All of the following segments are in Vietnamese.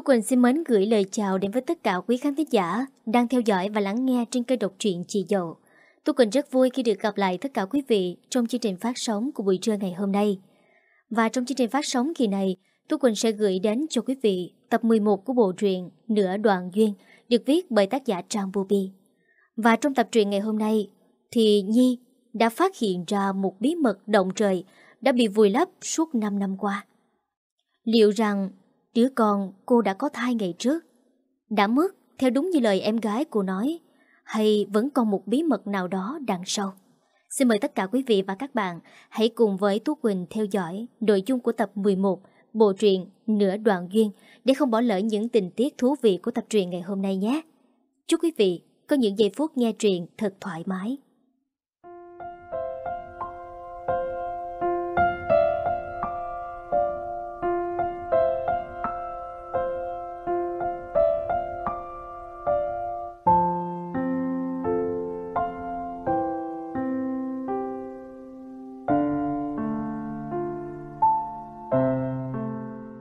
Thu Quỳnh xin mến gửi lời chào đến với tất cả quý khán thính giả đang theo dõi và lắng nghe trên kênh độc truyện Chị Dậu. Thu Quỳnh rất vui khi được gặp lại tất cả quý vị trong chương trình phát sóng của buổi trưa ngày hôm nay. Và trong chương trình phát sóng kỳ này, Thu Quỳnh sẽ gửi đến cho quý vị tập 11 của bộ truyện Nửa Đoạn Duyên được viết bởi tác giả Trang Bubi. Và trong tập truyện ngày hôm nay thì Nhi đã phát hiện ra một bí mật động trời đã bị vùi lấp suốt 5 năm qua. Liệu rằng đứa con, cô đã có thai ngày trước đã mất, theo đúng như lời em gái cô nói, hay vẫn còn một bí mật nào đó đằng sau? Xin mời tất cả quý vị và các bạn hãy cùng với Tú Quỳnh theo dõi nội dung của tập 11 bộ truyện Nửa Đoạn Duyên, để không bỏ lỡ những tình tiết thú vị của tập truyện ngày hôm nay nhé. Chúc quý vị có những giây phút nghe truyện thật thoải mái.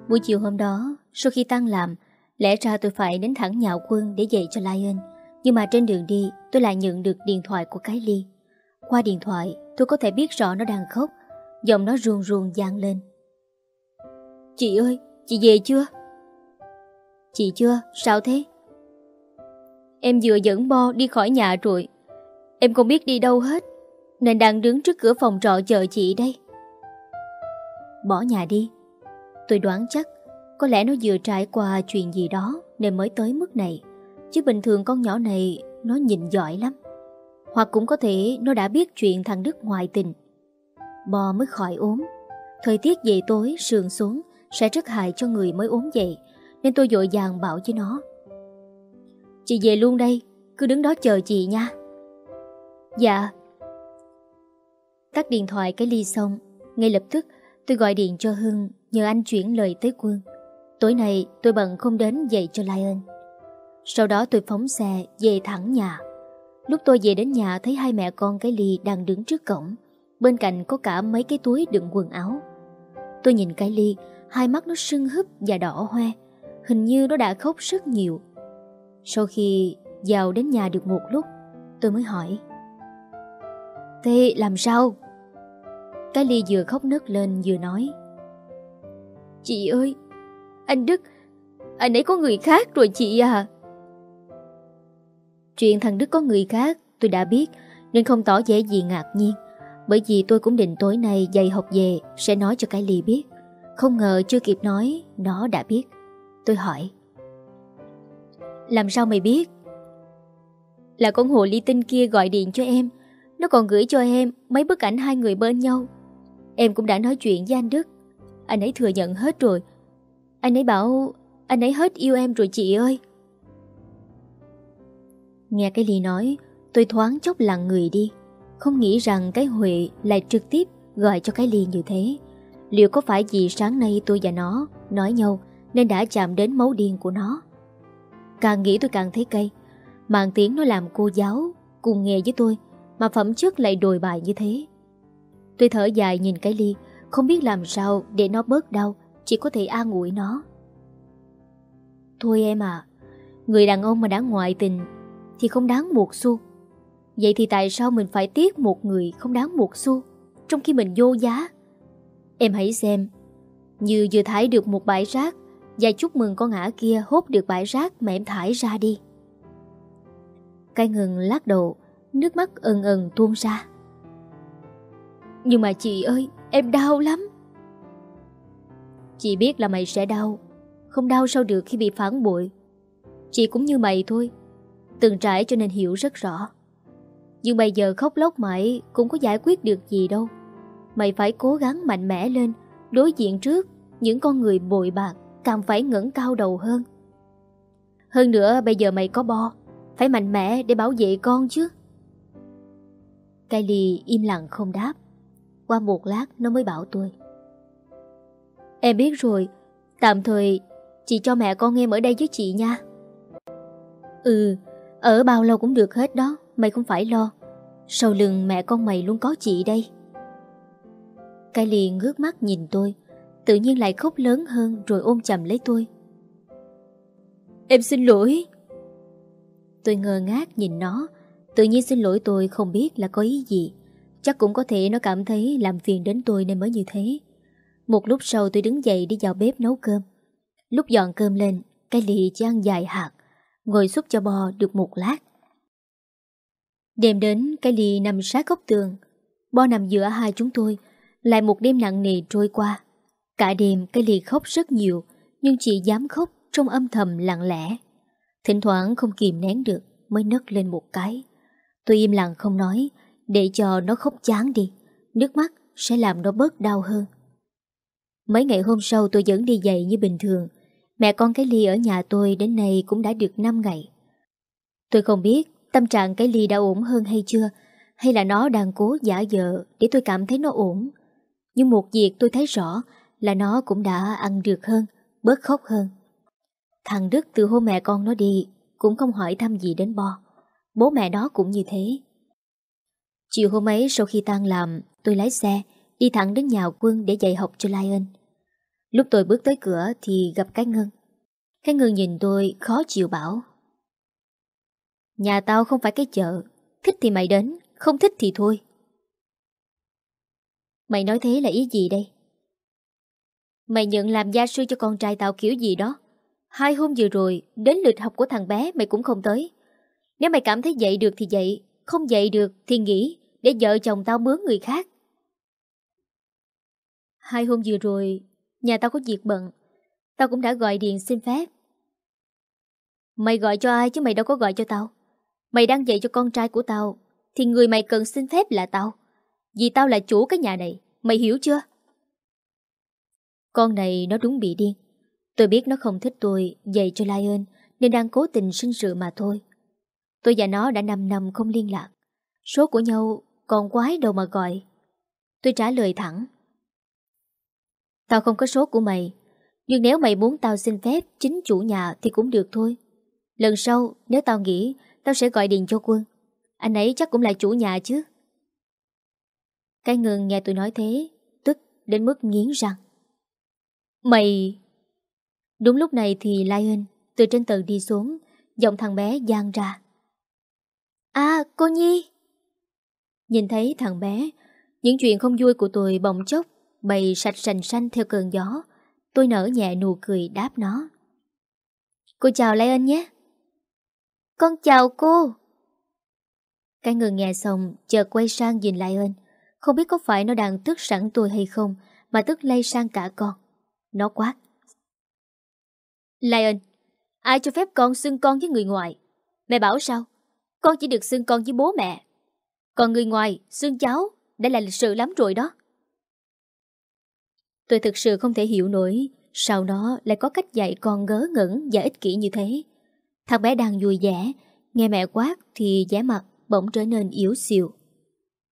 Buổi chiều hôm đó, sau khi tăng làm, lẽ ra tôi phải đến thẳng nhạo quân để dạy cho Lion. Nhưng mà trên đường đi, tôi lại nhận được điện thoại của cái ly. Qua điện thoại, tôi có thể biết rõ nó đang khóc. Giọng nó ruồn ruồn gian lên. Chị ơi, chị về chưa? Chị chưa, sao thế? Em vừa dẫn Bo đi khỏi nhà rồi. Em không biết đi đâu hết, nên đang đứng trước cửa phòng trọ chờ chị đây. Bỏ nhà đi, Tôi đoán chắc Có lẽ nó vừa trải qua chuyện gì đó Nên mới tới mức này. Chứ bình thường con nhỏ này Nó nhìn giỏi lắm. Hoặc cũng có thể nó đã biết chuyện thằng Đức ngoại tình. Bò mới khỏi ốm. Thời tiết về tối, sườn xuống, Sẽ rất hại cho người mới ốm dậy, Nên tôi dội vàng bảo với nó. Chị về luôn đây, Cứ đứng đó chờ chị nha. Dạ. Tắt điện thoại cái ly xong, Ngay lập tức tôi gọi điện cho Hưng. Nhờ anh chuyển lời tới quân. Tối nay tôi bận không đến dậy cho Lion. Sau đó tôi phóng xe về thẳng nhà. Lúc tôi về đến nhà thấy hai mẹ con cái ly đang đứng trước cổng. Bên cạnh có cả mấy cái túi đựng quần áo. Tôi nhìn cái ly, Hai mắt nó sưng húp và đỏ hoe. Hình như nó đã khóc rất nhiều. Sau khi vào đến nhà được một lúc, Tôi mới hỏi. Thế làm sao? Cái ly vừa khóc nức lên vừa nói. Chị ơi, Anh Đức, Anh ấy có người khác rồi chị à. Chuyện thằng Đức có người khác, Tôi đã biết, Nên không tỏ vẻ gì ngạc nhiên. Bởi vì tôi cũng định tối nay dạy học về, Sẽ nói cho cái ly biết. Không ngờ chưa kịp nói, Nó đã biết. Tôi hỏi. Làm sao mày biết? Là con hồ ly tinh kia gọi điện cho em. Nó còn gửi cho em Mấy bức ảnh hai người bên nhau. Em cũng đã nói chuyện với anh Đức anh ấy thừa nhận hết rồi. Anh ấy bảo, Anh ấy hết yêu em rồi chị ơi. Nghe cái Ly nói, Tôi thoáng chốc lặng người đi. Không nghĩ rằng cái Huệ lại trực tiếp Gọi cho cái Ly như thế. Liệu có phải vì sáng nay tôi và nó Nói nhau nên đã chạm đến máu điên của nó? Càng nghĩ tôi càng thấy cay. Mạng tiếng nó làm cô giáo Cùng nghề với tôi Mà phẩm chất lại đồi bài như thế. Tôi thở dài nhìn cái ly không biết làm sao để nó bớt đau, Chỉ có thể an ủi nó. Thôi em à Người đàn ông mà đã ngoại tình Thì không đáng một xu. Vậy thì tại sao mình phải tiếc một người Không đáng một xu, Trong khi mình vô giá? Em hãy xem, Như vừa thải được một bãi rác, Và chúc mừng con ngã kia hốt được bãi rác Mà em thải ra đi. Cái ngừng lắc đầu, Nước mắt ẩn ẩn tuôn ra. Nhưng mà chị ơi Em đau lắm. Chị biết là mày sẽ đau, Không đau sao được khi bị phản bội. Chị cũng như mày thôi, Từng trải cho nên hiểu rất rõ. Nhưng bây giờ khóc lóc mãi Cũng có giải quyết được gì đâu. Mày phải cố gắng mạnh mẽ lên, Đối diện trước Những con người bội bạc Càng phải ngẩng cao đầu hơn. Hơn nữa bây giờ mày có bo, Phải mạnh mẽ để bảo vệ con chứ. Kylie im lặng không đáp qua một lát nó mới bảo tôi. Em biết rồi, Tạm thời Chị cho mẹ con em ở đây với chị nha. Ừ Ở bao lâu cũng được hết đó, Mày không phải lo. Sau lưng mẹ con mày luôn có chị đây. Cái liền ngước mắt nhìn tôi, Tự nhiên lại khóc lớn hơn Rồi ôm chầm lấy tôi. Em xin lỗi. Tôi ngơ ngác nhìn nó, Tự nhiên xin lỗi tôi không biết là có ý gì. Chắc cũng có thể nó cảm thấy làm phiền đến tôi nên mới như thế. Một lúc sau tôi đứng dậy đi vào bếp nấu cơm. Lúc dọn cơm lên, Cái lì chỉ ăn dài hạt, Ngồi xúc cho bò được một lát. Đêm đến, cái lì nằm sát góc tường. Bo nằm giữa hai chúng tôi, Lại một đêm nặng nề trôi qua. Cả đêm, cái lì khóc rất nhiều, Nhưng chỉ dám khóc trong âm thầm lặng lẽ. Thỉnh thoảng không kìm nén được, Mới nấc lên một cái. Tôi im lặng không nói để cho nó khóc chán đi Nước mắt sẽ làm nó bớt đau hơn. Mấy ngày hôm sau tôi vẫn đi dậy như bình thường. Mẹ con cái ly ở nhà tôi đến nay cũng đã được 5 ngày. Tôi không biết tâm trạng cái ly đã ổn hơn hay chưa Hay là nó đang cố giả vờ để tôi cảm thấy nó ổn. Nhưng một việc tôi thấy rõ là nó cũng đã ăn được hơn, bớt khóc hơn. Thằng Đức từ hôm mẹ con nó đi Cũng không hỏi thăm gì đến Bo. Bố mẹ nó cũng như thế. Chiều hôm ấy sau khi tan làm, Tôi lái xe, Đi thẳng đến nhà quân để dạy học cho Lion. Lúc tôi bước tới cửa Thì gặp cái Ngân. Cái Ngân nhìn tôi khó chịu bảo, Nhà tao không phải cái chợ, Thích thì mày đến, Không thích thì thôi. Mày nói thế là ý gì đây? Mày nhận làm gia sư cho con trai tao kiểu gì đó. Hai hôm vừa rồi, Đến lịch học của thằng bé mày cũng không tới. Nếu mày cảm thấy dạy được thì dạy, Không dạy được thì nghỉ. Để vợ chồng tao mướn người khác. Hai hôm vừa rồi, Nhà tao có việc bận, Tao cũng đã gọi điện xin phép. Mày gọi cho ai chứ mày đâu có gọi cho tao. Mày đang dạy cho con trai của tao, Thì người mày cần xin phép là tao. Vì tao là chủ cái nhà này, Mày hiểu chưa? Con này nó đúng bị điên. Tôi biết nó không thích tôi dạy cho Lion, Nên đang cố tình sinh sự mà thôi. Tôi và nó đã 5 năm không liên lạc. Số của nhau còn quái đâu mà gọi. Tôi trả lời thẳng. Tao không có số của mày, Nhưng nếu mày muốn tao xin phép Chính chủ nhà thì cũng được thôi. Lần sau, nếu tao nghĩ, Tao sẽ gọi điện cho quân. Anh ấy chắc cũng là chủ nhà chứ. Cái ngừng nghe tôi nói thế, Tức đến mức nghiến răng. Mày! Đúng lúc này thì Lion Từ trên tầng đi xuống, Giọng thằng bé gian ra. À cô Nhi! Nhìn thấy thằng bé, Những chuyện không vui của tôi bỗng chốc bay sạch sành xanh theo cơn gió. Tôi nở nhẹ nụ cười đáp nó. Cô chào Lion nhé. Con chào cô. Cái người nghe xong Chợt quay sang nhìn Lion Không biết có phải nó đang tức sẵn tôi hay không, Mà tức lây sang cả con. Nó quát. Lion Ai cho phép con xưng con với người ngoài? Mẹ bảo sao? Con chỉ được xưng con với bố mẹ. Còn người ngoài xương cháu Đã là lịch sự lắm rồi đó. Tôi thực sự không thể hiểu nổi Sao nó lại có cách dạy con ngớ ngẩn Và ích kỷ như thế. Thằng bé đang vui vẻ Nghe mẹ quát thì vẻ mặt bỗng trở nên yếu xìu.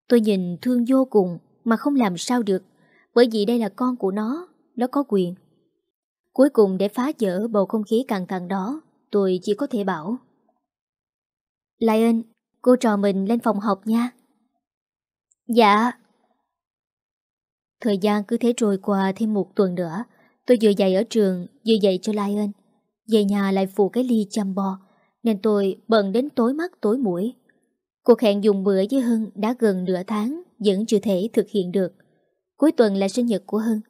Tôi nhìn thương vô cùng Mà không làm sao được Bởi vì đây là con của nó Nó có quyền. Cuối cùng để phá vỡ bầu không khí căng thẳng đó Tôi chỉ có thể bảo Lion, cô trò mình lên phòng học nha. Dạ. Thời gian cứ thế trôi qua thêm một tuần nữa, Tôi vừa dạy ở trường, Vừa dạy cho Lion. Về nhà lại phụ cái ly chăm bo, Nên tôi bận đến tối mắt tối mũi. Cuộc hẹn dùng bữa với Hưng Đã gần nửa tháng, Vẫn chưa thể thực hiện được. Cuối tuần là sinh nhật của Hưng.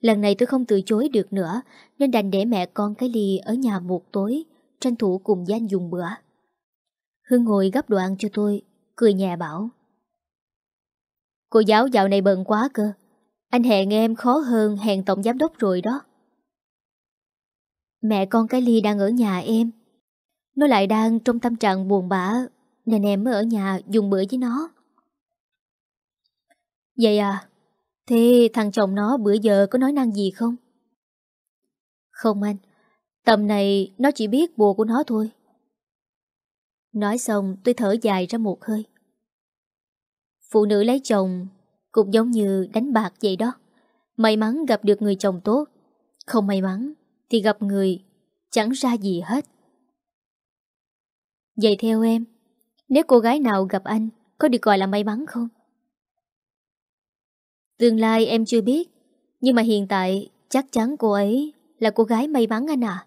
Lần này tôi không từ chối được nữa, Nên đành để mẹ con cái ly ở nhà một tối, Tranh thủ cùng danh dùng bữa. Hưng ngồi gấp đồ ăn cho tôi, Cười nhẹ bảo. Cô giáo dạo này bận quá cơ. Anh hẹn em khó hơn hẹn tổng giám đốc rồi đó. Mẹ con cái ly đang ở nhà em. Nó lại đang trong tâm trạng buồn bã, Nên em mới ở nhà dùng bữa với nó. Vậy à Thế thằng chồng nó bữa giờ có nói năng gì không? Không anh, Tầm này nó chỉ biết bùa của nó thôi. Nói xong, tôi thở dài ra một hơi. Phụ nữ lấy chồng Cũng giống như đánh bạc vậy đó May mắn gặp được người chồng tốt Không may mắn Thì gặp người chẳng ra gì hết Vậy theo em Nếu cô gái nào gặp anh Có được gọi là may mắn không? Tương lai em chưa biết Nhưng mà hiện tại chắc chắn cô ấy Là cô gái may mắn anh à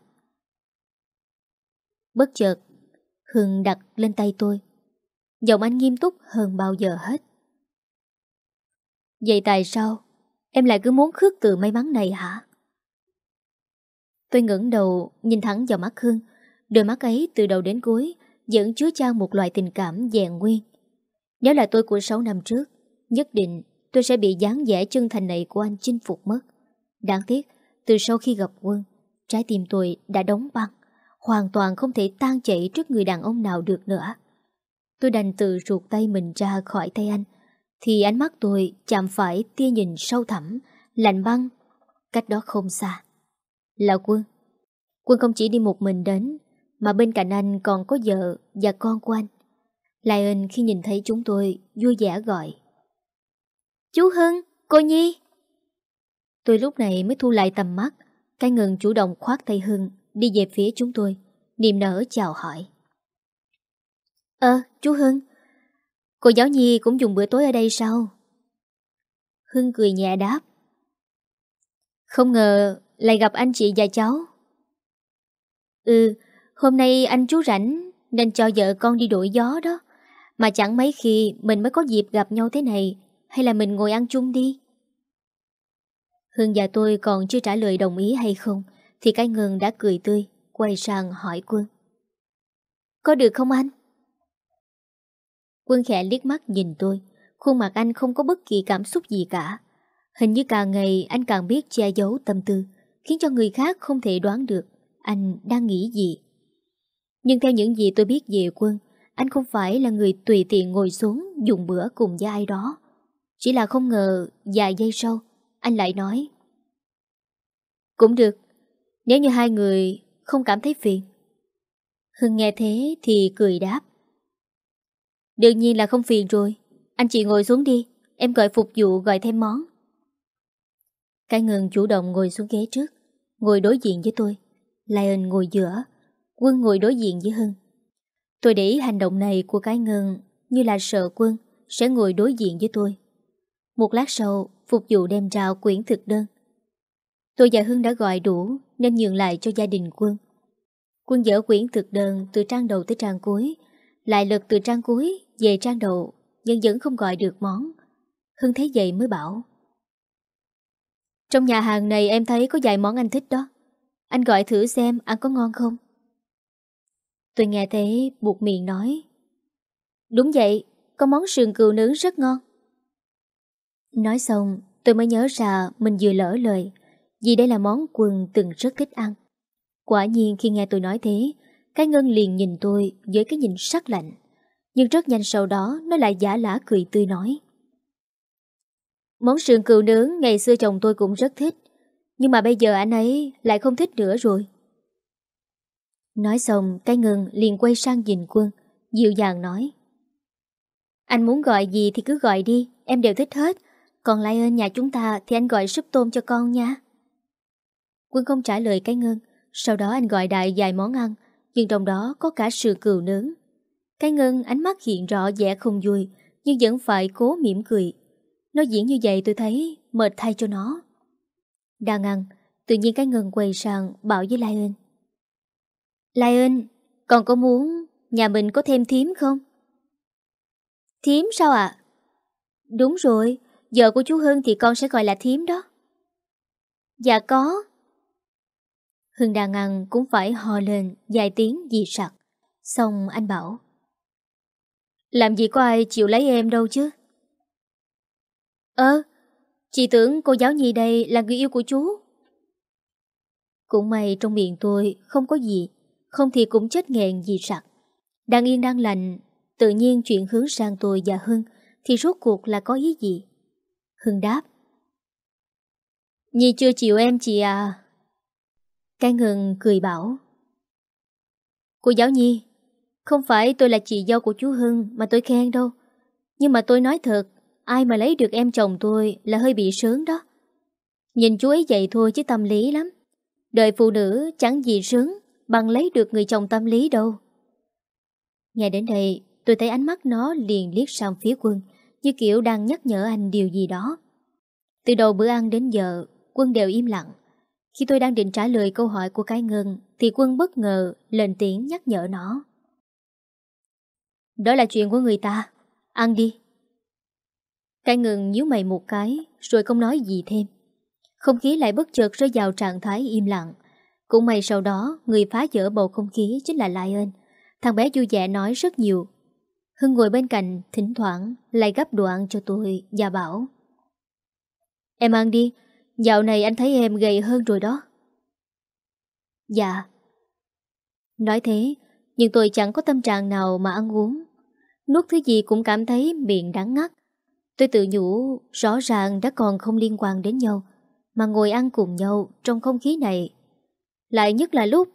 Bất chợt, Hưng đặt lên tay tôi. Giọng anh nghiêm túc hơn bao giờ hết. Vậy tại sao em lại cứ muốn khước từ may mắn này hả? Tôi ngẩng đầu nhìn thẳng vào mắt hương Đôi mắt ấy từ đầu đến cuối vẫn chứa trao một loại tình cảm dèn nguyên. Nếu là tôi của 6 năm trước, nhất định tôi sẽ bị dáng vẻ chân thành này của anh chinh phục mất. Đáng tiếc, từ sau khi gặp quân, trái tim tôi đã đóng băng, hoàn toàn không thể tan chảy trước người đàn ông nào được nữa. Tôi đành tự ruột tay mình ra khỏi tay anh, thì ánh mắt tôi chạm phải tia nhìn sâu thẳm, lạnh băng, cách đó không xa. Là quân. Quân không chỉ đi một mình đến, mà bên cạnh anh còn có vợ và con của anh. Lion khi nhìn thấy chúng tôi vui vẻ gọi. Chú Hưng, cô Nhi. Tôi lúc này mới thu lại tầm mắt, cái ngừng chủ động khoát tay Hưng đi về phía chúng tôi, niềm nở chào hỏi. Ơ, chú Hưng, cô giáo Nhi cũng dùng bữa tối ở đây sao? Hưng cười nhẹ đáp. Không ngờ lại gặp anh chị và cháu. Ừ, hôm nay anh chú rảnh nên cho vợ con đi đổi gió đó. Mà chẳng mấy khi mình mới có dịp gặp nhau thế này Hay là mình ngồi ăn chung đi Hương và tôi còn chưa trả lời đồng ý hay không Thì cái ngừng đã cười tươi Quay sang hỏi Quân Có được không anh? Quân khẽ liếc mắt nhìn tôi Khuôn mặt anh không có bất kỳ cảm xúc gì cả Hình như càng ngày anh càng biết che giấu tâm tư Khiến cho người khác không thể đoán được Anh đang nghĩ gì Nhưng theo những gì tôi biết về Quân anh không phải là người tùy tiện ngồi xuống dùng bữa cùng với ai đó. Chỉ là không ngờ vài giây sau, anh lại nói. Cũng được, nếu như hai người không cảm thấy phiền. Hưng nghe thế thì cười đáp. Đương nhiên là không phiền rồi. Anh chị ngồi xuống đi, em gọi phục vụ gọi thêm món. Cái ngừng chủ động ngồi xuống ghế trước, ngồi đối diện với tôi. Lion ngồi giữa, Quân ngồi đối diện với Hưng. Tôi để ý hành động này của cái ngân như là sợ quân sẽ ngồi đối diện với tôi. Một lát sau, phục vụ đem trao quyển thực đơn. Tôi và Hưng đã gọi đủ nên nhường lại cho gia đình quân. Quân dở quyển thực đơn từ trang đầu tới trang cuối, lại lật từ trang cuối về trang đầu nhưng vẫn không gọi được món. Hưng thấy vậy mới bảo. Trong nhà hàng này em thấy có vài món anh thích đó. Anh gọi thử xem ăn có ngon không? Tôi nghe thế buộc miệng nói Đúng vậy, có món sườn cừu nướng rất ngon Nói xong tôi mới nhớ ra mình vừa lỡ lời Vì đây là món quần từng rất thích ăn Quả nhiên khi nghe tôi nói thế Cái Ngân liền nhìn tôi với cái nhìn sắc lạnh nhưng rất nhanh sau đó, nó lại giả lả cười tươi nói. Món sườn cừu nướng ngày xưa chồng tôi cũng rất thích, Nhưng mà bây giờ anh ấy lại không thích nữa rồi. Nói xong, cái ngừng liền quay sang nhìn quân, Dịu dàng nói. Anh muốn gọi gì thì cứ gọi đi, Em đều thích hết. Còn lại ở nhà chúng ta thì anh gọi súp tôm cho con nha. Quân không trả lời cái ngân Sau đó anh gọi đại vài món ăn, Nhưng trong đó có cả sườn cừu nướng. Cái ngân ánh mắt hiện rõ vẻ không vui Nhưng vẫn phải cố mỉm cười Nó diễn như vậy tôi thấy Mệt thay cho nó Đang ăn Tự nhiên cái ngân quay sang bảo với Lai Lion, còn có muốn nhà mình có thêm thím không? Thím sao ạ? Đúng rồi, vợ của chú Hưng thì con sẽ gọi là thím đó. Dạ có. Hưng đang ăn cũng phải hò lên vài tiếng gì sặc. Xong anh bảo. Làm gì có ai chịu lấy em đâu chứ? Ơ, chị tưởng cô giáo nhi đây là người yêu của chú. Cũng may trong miệng tôi không có gì không thì cũng chết nghẹn gì sặc. Đang yên đang lành, tự nhiên chuyện hướng sang tôi và Hưng thì rốt cuộc là có ý gì? Hưng đáp. Nhi chưa chịu em chị à? Cái ngừng cười bảo. Cô giáo Nhi, không phải tôi là chị dâu của chú Hưng mà tôi khen đâu. Nhưng mà tôi nói thật, ai mà lấy được em chồng tôi là hơi bị sướng đó. Nhìn chú ấy vậy thôi chứ tâm lý lắm. Đời phụ nữ chẳng gì sướng bằng lấy được người chồng tâm lý đâu. Nghe đến đây, tôi thấy ánh mắt nó liền liếc sang phía quân, như kiểu đang nhắc nhở anh điều gì đó. Từ đầu bữa ăn đến giờ, quân đều im lặng. Khi tôi đang định trả lời câu hỏi của cái ngân Thì quân bất ngờ lên tiếng nhắc nhở nó đó là chuyện của người ta. Ăn đi. Cái ngừng nhíu mày một cái, Rồi không nói gì thêm. Không khí lại bất chợt rơi vào trạng thái im lặng. Cũng may sau đó, Người phá vỡ bầu không khí chính là Lion. Thằng bé vui vẻ nói rất nhiều. Hưng ngồi bên cạnh, Thỉnh thoảng lại gấp đồ ăn cho tôi Và bảo. Em ăn đi, Dạo này anh thấy em gầy hơn rồi đó. Dạ. Nói thế, Nhưng tôi chẳng có tâm trạng nào mà ăn uống. Nuốt thứ gì cũng cảm thấy miệng đắng ngắt. Tôi tự nhủ, Rõ ràng đã còn không liên quan đến nhau, Mà ngồi ăn cùng nhau Trong không khí này. Lại nhất là lúc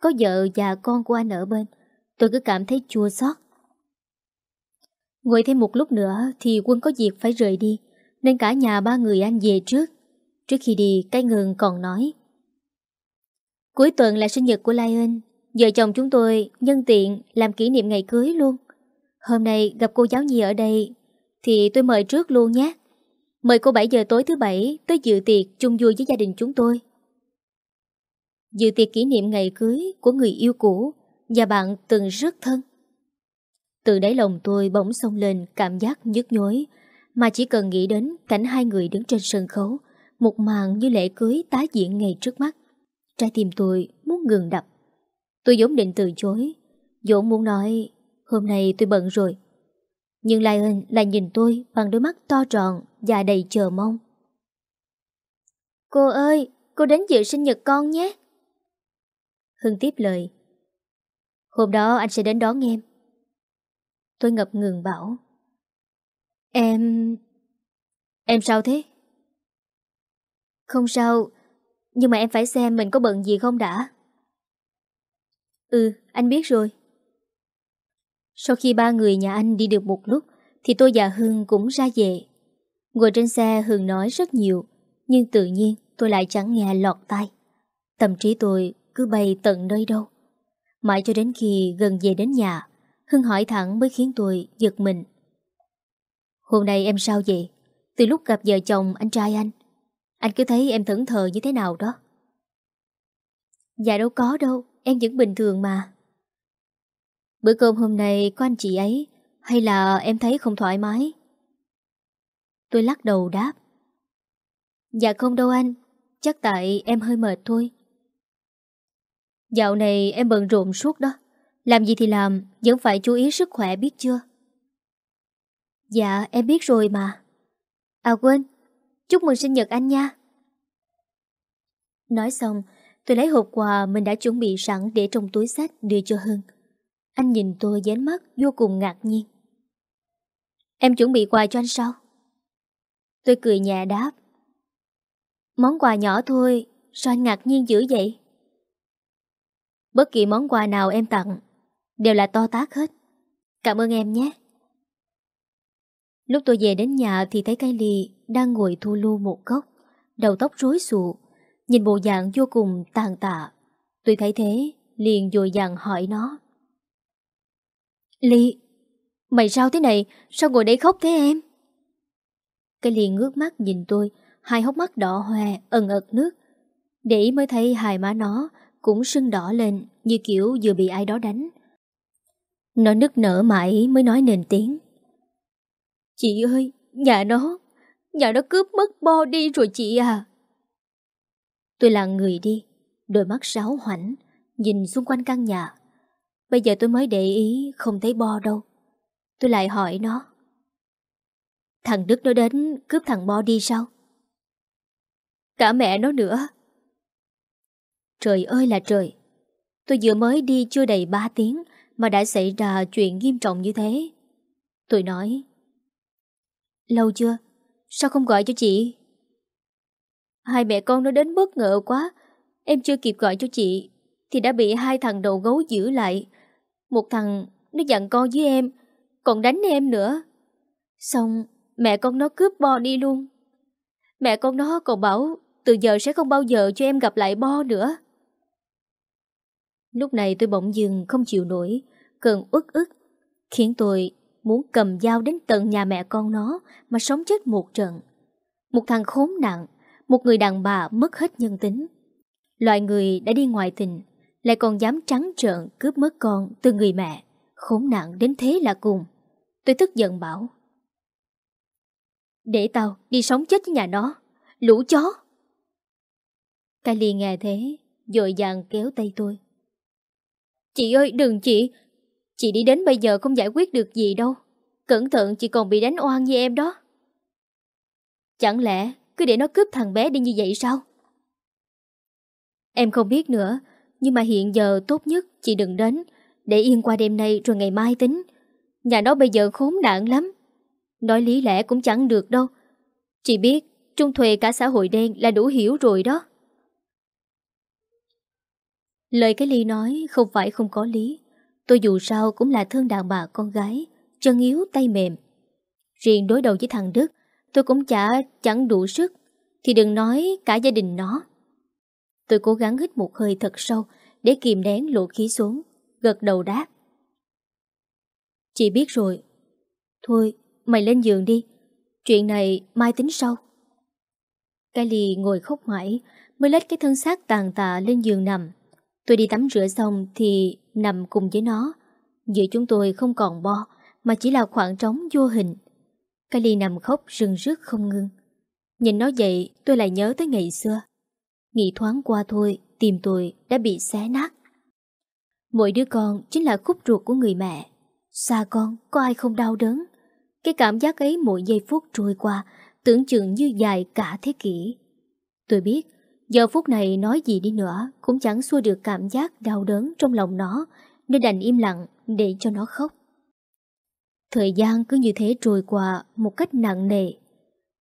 Có vợ và con của anh ở bên, Tôi cứ cảm thấy chua xót. Ngồi thêm một lúc nữa Thì quân có việc phải rời đi, Nên cả nhà ba người anh về trước. Trước khi đi, cái ngừng còn nói, Cuối tuần là sinh nhật của Lion, Vợ chồng chúng tôi nhân tiện làm kỷ niệm ngày cưới luôn. Hôm nay gặp cô giáo Nhi ở đây, Thì tôi mời trước luôn nhé. Mời cô 7 giờ tối thứ bảy Tới dự tiệc chung vui với gia đình chúng tôi. Dự tiệc kỷ niệm ngày cưới Của người yêu cũ Và bạn từng rất thân. Từ đáy lòng tôi bỗng xông lên Cảm giác nhức nhối, Mà chỉ cần nghĩ đến cảnh hai người đứng trên sân khấu, Một màn như lễ cưới tái diễn ngay trước mắt, Trái tim tôi muốn ngừng đập. Tôi vốn định từ chối dũng muốn nói Hôm nay tôi bận rồi. Nhưng Lion lại nhìn tôi Bằng đôi mắt to tròn Và đầy chờ mong. Cô ơi Cô đến dự sinh nhật con nhé. Hưng tiếp lời. Hôm đó anh sẽ đến đón em. Tôi ngập ngừng bảo. Em... Em sao thế? Không sao Nhưng mà em phải xem mình có bận gì không đã. Ừ, anh biết rồi. Sau khi ba người nhà anh đi được một lúc, Thì tôi và Hưng cũng ra về. Ngồi trên xe, Hưng nói rất nhiều, Nhưng tự nhiên tôi lại chẳng nghe lọt tai. Tâm trí tôi cứ bay tận nơi đâu. Mãi cho đến khi gần về đến nhà, Hưng hỏi thẳng mới khiến tôi giật mình. Hôm nay em sao vậy? Từ lúc gặp vợ chồng, anh trai anh Anh cứ thấy em thẫn thờ như thế nào đó? Dạ đâu có đâu, Em vẫn bình thường mà. Bữa cơm hôm nay có anh chị ấy, Hay là em thấy không thoải mái? Tôi lắc đầu đáp. Dạ không đâu anh, Chắc tại em hơi mệt thôi. Dạo này em bận rộn suốt đó, Làm gì thì làm, Vẫn phải chú ý sức khỏe biết chưa? Dạ em biết rồi mà. À quên, Chúc mừng sinh nhật anh nha. Nói xong, Tôi lấy hộp quà mình đã chuẩn bị sẵn Để trong túi sách đưa cho Hưng. Anh nhìn tôi dán mắt vô cùng ngạc nhiên. Em chuẩn bị quà cho anh sao? Tôi cười nhẹ đáp. Món quà nhỏ thôi, Sao anh ngạc nhiên dữ vậy? Bất kỳ món quà nào em tặng Đều là to tác hết. Cảm ơn em nhé. Lúc tôi về đến nhà thì thấy cây ly Đang ngồi thu lưu một góc, Đầu tóc rối xù, Nhìn bộ dạng vô cùng tàn tạ. Tôi thấy thế, Liền dội dàng hỏi nó. Ly, Mày sao thế này? Sao ngồi đây khóc thế em? Cái Ly ngước mắt nhìn tôi, Hai hốc mắt đỏ hoe, ẩn ật nước. Để ý mới thấy hai má nó Cũng sưng đỏ lên Như kiểu vừa bị ai đó đánh. Nó nức nở mãi mới nói nền tiếng. Chị ơi, Nhà nó Nhà nó cướp mất bo đi rồi chị à. Tôi là người đi, Đôi mắt sáo hoảnh, Nhìn xung quanh căn nhà. Bây giờ tôi mới để ý, không thấy bo đâu. Tôi lại hỏi nó. Thằng Đức nó đến cướp thằng Bo đi sao? Cả mẹ nó nữa. Trời ơi là trời. Tôi vừa mới đi chưa đầy 3 tiếng Mà đã xảy ra chuyện nghiêm trọng như thế. Tôi nói. Lâu chưa? Sao không gọi cho chị? Hai mẹ con nó đến bất ngờ quá. Em chưa kịp gọi cho chị Thì đã bị hai thằng đầu gấu giữ lại. Một thằng nó giận con với em, Còn đánh em nữa. Xong, mẹ con nó cướp bo đi luôn. Mẹ con nó còn bảo Từ giờ sẽ không bao giờ cho em gặp lại bo nữa. Lúc này tôi bỗng dừng, không chịu nổi, Cơn ức ức, Khiến tôi muốn cầm dao đến tận nhà mẹ con nó Mà sống chết một trận. Một thằng khốn nạn, một người đàn bà mất hết nhân tính. Loại người đã đi ngoại tình lại còn dám trắng trợn cướp mất con từ người mẹ, Khốn nạn đến thế là cùng. Tôi tức giận bảo, Để tao đi sống chết với nhà nó, Lũ chó. Kylie nghe thế, Dội dàng kéo tay tôi. Chị ơi, đừng chị Chị đi đến bây giờ không giải quyết được gì đâu, Cẩn thận chị còn bị đánh oan như em đó. Chẳng lẽ cứ để nó cướp thằng bé đi như vậy sao? Em không biết nữa nhưng mà hiện giờ tốt nhất chị đừng đến, Để yên qua đêm nay rồi ngày mai tính. Nhà nó bây giờ khốn nạn lắm. Nói lý lẽ cũng chẳng được đâu. Chị biết, Trung thuê cả xã hội đen là đủ hiểu rồi đó. Lời cái ly nói không phải không có lý. Tôi dù sao cũng là thương đàn bà con gái, Chân yếu tay mềm. Riêng đối đầu với thằng Đức, Tôi cũng chả chẳng đủ sức. Thì đừng nói cả gia đình nó. Tôi cố gắng hít một hơi thật sâu Để kìm nén lộ khí xuống, Gật đầu đáp. Chị biết rồi. Thôi, mày lên giường đi. Chuyện này mai tính sau. Cái ngồi khóc mãi, Mới lết cái thân xác tàn tạ lên giường nằm. Tôi đi tắm rửa xong Thì nằm cùng với nó. Giữa chúng tôi không còn bo, Mà chỉ là khoảng trống vô hình. Cái ly nằm khóc rừng rứt không ngưng Nhìn nó vậy tôi lại nhớ tới ngày xưa. Nghĩ thoáng qua thôi, Tìm tôi đã bị xé nát. Mỗi đứa con chính là khúc ruột của người mẹ. Xa con, có ai không đau đớn? Cái cảm giác ấy mỗi giây phút trôi qua, Tưởng chừng như dài cả thế kỷ. Tôi biết, Giờ phút này nói gì đi nữa Cũng chẳng xua được cảm giác đau đớn trong lòng nó, Nên đành im lặng Để cho nó khóc. Thời gian cứ như thế trôi qua Một cách nặng nề.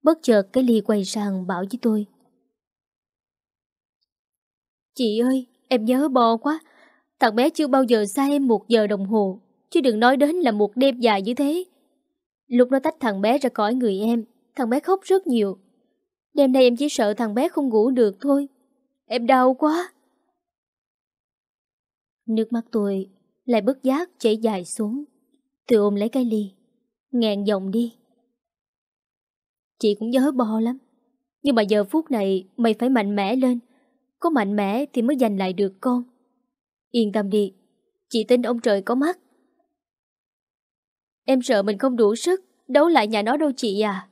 Bất chợt cái ly quay sang bảo với tôi Chị ơi, Em nhớ bò quá. Thằng bé chưa bao giờ xa em một giờ đồng hồ, Chứ đừng nói đến là một đêm dài như thế. Lúc nó tách thằng bé ra khỏi người em, Thằng bé khóc rất nhiều. Đêm nay em chỉ sợ thằng bé không ngủ được thôi. Em đau quá. Nước mắt tôi lại bất giác chảy dài xuống. Tôi ôm lấy cái ly, Ngàn giọng đi. Chị cũng nhớ bo lắm. Nhưng mà giờ phút này Mày phải mạnh mẽ lên. Có mạnh mẽ thì mới giành lại được con. Yên tâm đi, Chị tin ông trời có mắt. Em sợ mình không đủ sức, Đấu lại nhà nó đâu chị à?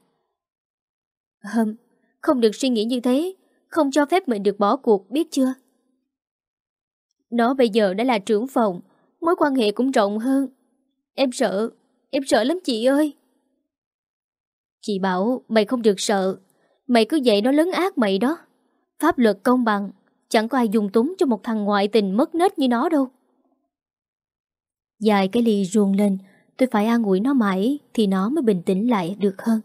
Hâm Không được suy nghĩ như thế, Không cho phép mình được bỏ cuộc, biết chưa? Nó bây giờ đã là trưởng phòng, Mối quan hệ cũng rộng hơn. Em sợ Em sợ lắm chị ơi. Chị bảo, mày không được sợ, Mày cứ dạy nó lớn ác mày đó. Pháp luật công bằng, Chẳng có ai dùng túng cho một thằng ngoại tình mất nết như nó đâu. Dài cái ly ruồn lên, Tôi phải an ủi nó mãi Thì nó mới bình tĩnh lại được hơn.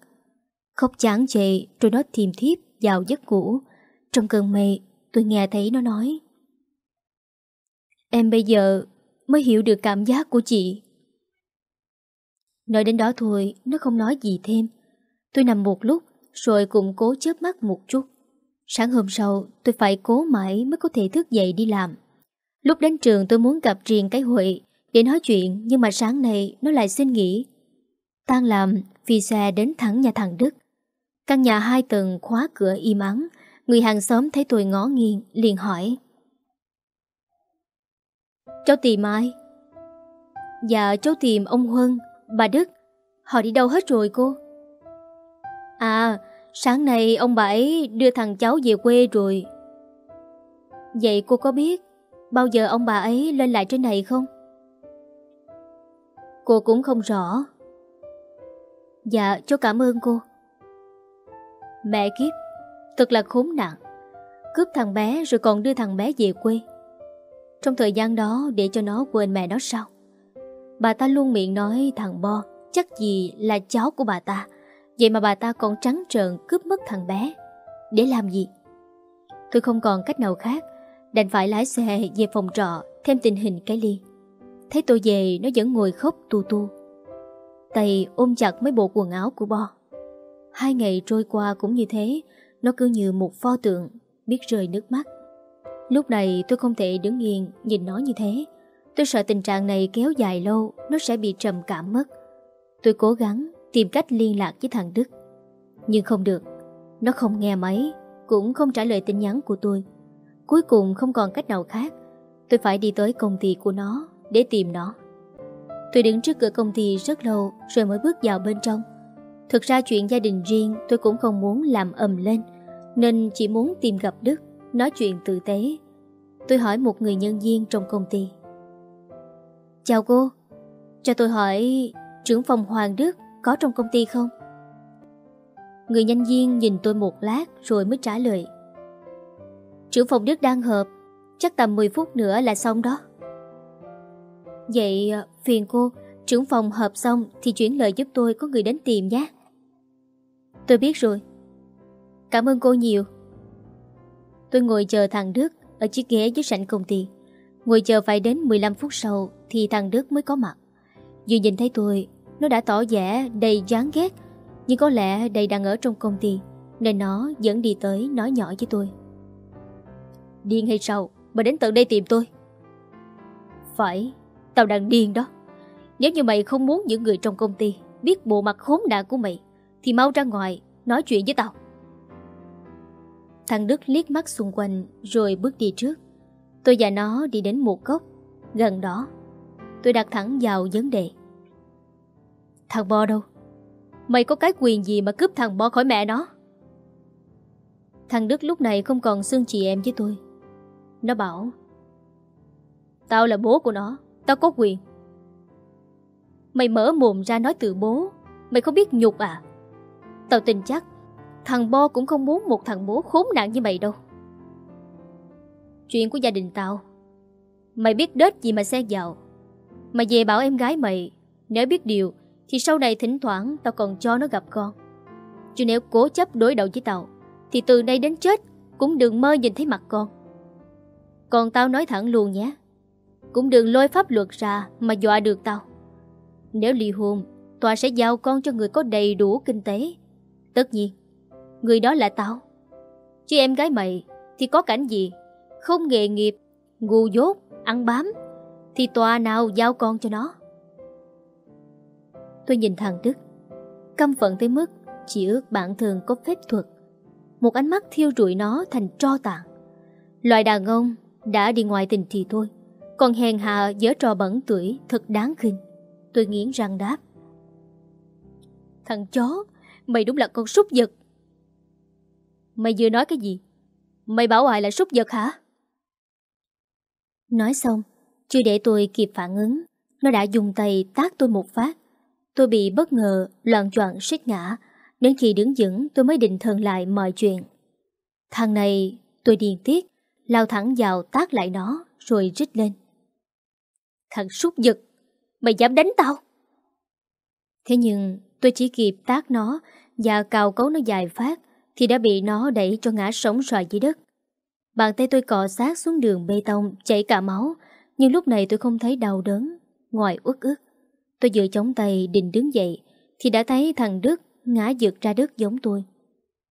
Khóc chán chệ Rồi nó thiềm thiếp vào giấc ngủ. Trong cơn mê, tôi nghe thấy nó nói, Em bây giờ mới hiểu được cảm giác của chị. Nói đến đó thôi, Nó không nói gì thêm. Tôi nằm một lúc, Rồi cũng cố chớp mắt một chút. Sáng hôm sau tôi phải cố mãi Mới có thể thức dậy đi làm. Lúc đến trường tôi muốn gặp riêng cái Huệ Để nói chuyện Nhưng mà sáng nay nó lại xin nghỉ. Tan làm Phi xe đến thẳng nhà thằng Đức. Căn nhà hai tầng khóa cửa im ắng Người hàng xóm thấy tôi ngó nghiêng liền hỏi. Cháu tìm ai? Dạ cháu tìm ông Huân, bà Đức. Họ đi đâu hết rồi cô? À, sáng nay ông bà ấy đưa thằng cháu về quê rồi. Vậy cô có biết Bao giờ ông bà ấy lên lại trên này không? Cô cũng không rõ. Dạ cháu cảm ơn cô. Mẹ kiếp, Thật là khốn nạn. Cướp thằng bé rồi còn đưa thằng bé về quê. Trong thời gian đó, Để cho nó quên mẹ nó sao? Bà ta luôn miệng nói thằng Bo Chắc gì là cháu của bà ta. Vậy mà bà ta còn trắng trợn cướp mất thằng bé. Để làm gì? Tôi không còn cách nào khác, Đành phải lái xe về phòng trọ Thêm tình hình cái ly. Thấy tôi về, nó vẫn ngồi khóc tu tu. Tay ôm chặt mấy bộ quần áo của Bo. Hai ngày trôi qua cũng như thế, Nó cứ như một pho tượng, Biết rơi nước mắt. Lúc này tôi không thể đứng yên Nhìn nó như thế. Tôi sợ tình trạng này kéo dài lâu, Nó sẽ bị trầm cảm mất. Tôi cố gắng tìm cách liên lạc với thằng Đức. Nhưng không được, Nó không nghe máy, Cũng không trả lời tin nhắn của tôi. Cuối cùng không còn cách nào khác, Tôi phải đi tới công ty của nó Để tìm nó. Tôi đứng trước cửa công ty rất lâu Rồi mới bước vào bên trong. Thực ra chuyện gia đình riêng tôi cũng không muốn làm ầm lên, Nên chỉ muốn tìm gặp Đức, Nói chuyện tử tế. Tôi hỏi một người nhân viên trong công ty. Chào cô, Cho tôi hỏi, trưởng phòng Hoàng Đức có trong công ty không? Người nhân viên nhìn tôi một lát rồi mới trả lời. Trưởng phòng Đức đang họp, Chắc tầm 10 phút nữa là xong đó. Vậy ờ, phiền cô, Trưởng phòng họp xong Thì chuyển lời giúp tôi có người đến tìm nhé. Tôi biết rồi. Cảm ơn cô nhiều. Tôi ngồi chờ thằng Đức Ở chiếc ghế dưới sảnh công ty. Ngồi chờ phải đến 15 phút sau Thì thằng Đức mới có mặt. Vừa nhìn thấy tôi nó đã tỏ vẻ đầy chán ghét, Nhưng có lẽ đây đang ở trong công ty, Nên nó vẫn đi tới nói nhỏ với tôi. Điên hay sao? Mà đến tận đây tìm tôi. Phải, Tao đang điên đó. Nếu như mày không muốn những người trong công ty Biết bộ mặt khốn nạn của mày, Thì mau ra ngoài nói chuyện với tao. Thằng Đức liếc mắt xung quanh Rồi bước đi trước. Tôi và nó đi đến một góc Gần đó. Tôi đặt thẳng vào vấn đề. Thằng Bo đâu? Mày có cái quyền gì mà cướp thằng Bo khỏi mẹ nó? Thằng Đức lúc này không còn xương chị em với tôi. Nó bảo, Tao là bố của nó, Tao có quyền. Mày mở mồm ra nói từ bố, Mày không biết nhục à? Tao tin chắc Thằng Bo cũng không muốn một thằng bố khốn nạn như mày đâu. Chuyện của gia đình tao, Mày biết đết gì mà xen vào. Mày về bảo em gái mày, Nếu biết điều thì sau này thỉnh thoảng tao còn cho nó gặp con. Chứ nếu cố chấp đối đầu với tao Thì từ nay đến chết Cũng đừng mơ nhìn thấy mặt con. Còn tao nói thẳng luôn nhé Cũng đừng lôi pháp luật ra Mà dọa được tao. Nếu ly hôn Tòa sẽ giao con cho người có đầy đủ kinh tế. Tất nhiên Người đó là tao. Chứ em gái mày thì có cảnh gì? Không nghề nghiệp Ngu dốt, ăn bám Thì tòa nào giao con cho nó? Tôi nhìn thằng Đức. Căm phận tới mức Chỉ ước bản thường có phép thuật. Một ánh mắt thiêu rụi nó thành tro tàn. Loại đàn ông Đã đi ngoài tình thì thôi, Còn hèn hạ dở trò bẩn tuổi Thật đáng khinh. Tôi nghiến răng đáp. Thằng chó, Mày đúng là con súc vật. Mày vừa nói cái gì? Mày bảo ai là súc vật hả? Nói xong, Chưa để tôi kịp phản ứng, Nó đã dùng tay tát tôi một phát. Tôi bị bất ngờ, loạn choạng suýt ngã. Đến khi đứng vững, tôi mới định thần lại mọi chuyện. Thằng này, tôi điền tiếc Lao thẳng vào tác lại nó, Rồi rít lên. Thằng súc vật, Mày dám đánh tao? Thế nhưng, tôi chỉ kịp tác nó Và cào cấu nó dài phát Thì đã bị nó đẩy cho ngã sống xoài dưới đất. Bàn tay tôi cọ sát xuống đường bê tông, Chảy cả máu, Nhưng lúc này tôi không thấy đau đớn, Ngoài uất ức. Tôi vừa chống tay định đứng dậy, Thì đã thấy thằng Đức ngã dược ra đất giống tôi.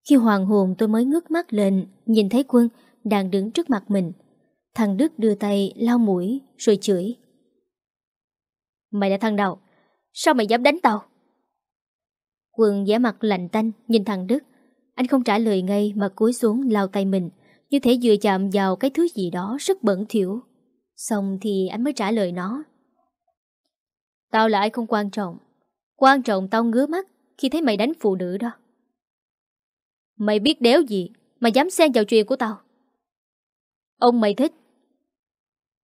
Khi hoàng hồn tôi mới ngước mắt lên, Nhìn thấy quân đang đứng trước mặt mình. Thằng Đức đưa tay lau mũi Rồi chửi. Mày là thằng đầu Sao mày dám đánh tao? Quân giả mặt lạnh tanh nhìn thằng Đức. Anh không trả lời ngay mà cúi xuống lau tay mình, Như thể vừa chạm vào cái thứ gì đó rất bẩn thỉu. Xong thì anh mới trả lời nó. Tao là ai không quan trọng. Quan trọng tao ngứa mắt Khi thấy mày đánh phụ nữ đó. Mày biết đéo gì Mà dám xen vào chuyện của tao? Ông mày thích.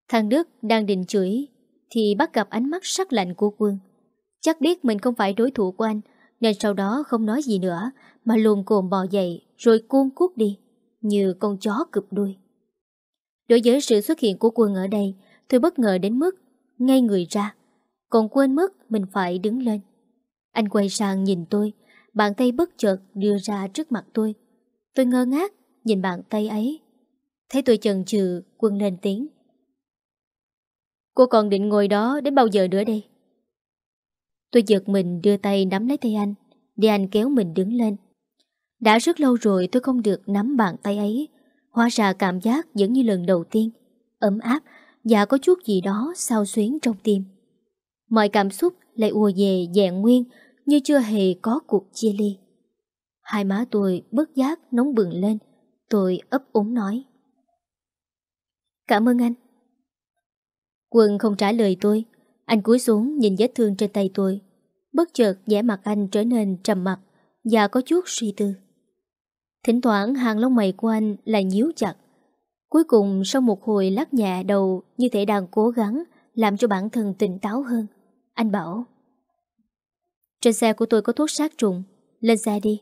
Thằng Đức đang định chửi Thì bắt gặp ánh mắt sắc lạnh của quân. Chắc biết mình không phải đối thủ của anh, Nên sau đó không nói gì nữa, Mà luồn cồn bò dậy Rồi cuôn cuốc đi, Như con chó cụp đuôi. Đối với sự xuất hiện của quân ở đây, Tôi bất ngờ đến mức Ngay người ra. Còn quên mất mình phải đứng lên. Anh quay sang nhìn tôi, Bàn tay bất chợt đưa ra trước mặt tôi. Tôi ngơ ngác Nhìn bàn tay ấy. Thấy tôi chần chừ quân lên tiếng. Cô còn định ngồi đó đến bao giờ nữa đây? Tôi giật mình đưa tay nắm lấy tay anh, Để anh kéo mình đứng lên. Đã rất lâu rồi tôi không được nắm bàn tay ấy. Hóa ra cảm giác vẫn như lần đầu tiên, Ấm áp Và có chút gì đó sao xuyến trong tim. Mọi cảm xúc lại ùa về dạng nguyên Như chưa hề có cuộc chia ly Hai má tôi bất giác nóng bừng lên Tôi ấp úng nói Cảm ơn anh. Quân không trả lời tôi. Anh cúi xuống nhìn vết thương trên tay tôi. Bất chợt vẻ mặt anh trở nên trầm mặc và có chút suy tư. Thỉnh thoảng hàng lông mày của anh lại nhíu chặt. Cuối cùng sau một hồi lắc nhẹ đầu như thể đang cố gắng làm cho bản thân tỉnh táo hơn. Anh bảo Trên xe của tôi có thuốc sát trùng, lên xe đi.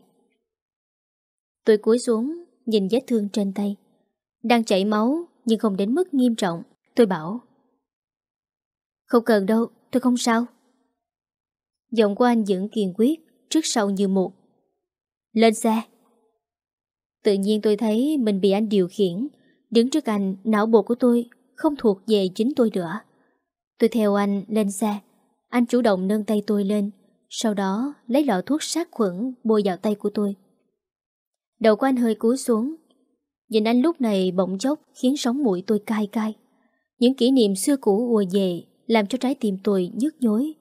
Tôi cúi xuống nhìn vết thương trên tay. Đang chảy máu nhưng không đến mức nghiêm trọng. Tôi bảo Không cần đâu, tôi không sao. Giọng của anh vẫn kiên quyết, trước sau như một. Lên xe. Tự nhiên tôi thấy mình bị anh điều khiển. Đứng trước anh, não bộ của tôi không thuộc về chính tôi nữa. Tôi theo anh lên xe. Anh chủ động nâng tay tôi lên, sau đó lấy lọ thuốc sát khuẩn bôi vào tay của tôi. Đầu của anh hơi cúi xuống. Nhìn anh lúc này bỗng chốc khiến sóng mũi tôi cay cay. Những kỷ niệm xưa cũ ùa về làm cho trái tim tôi nhức nhối.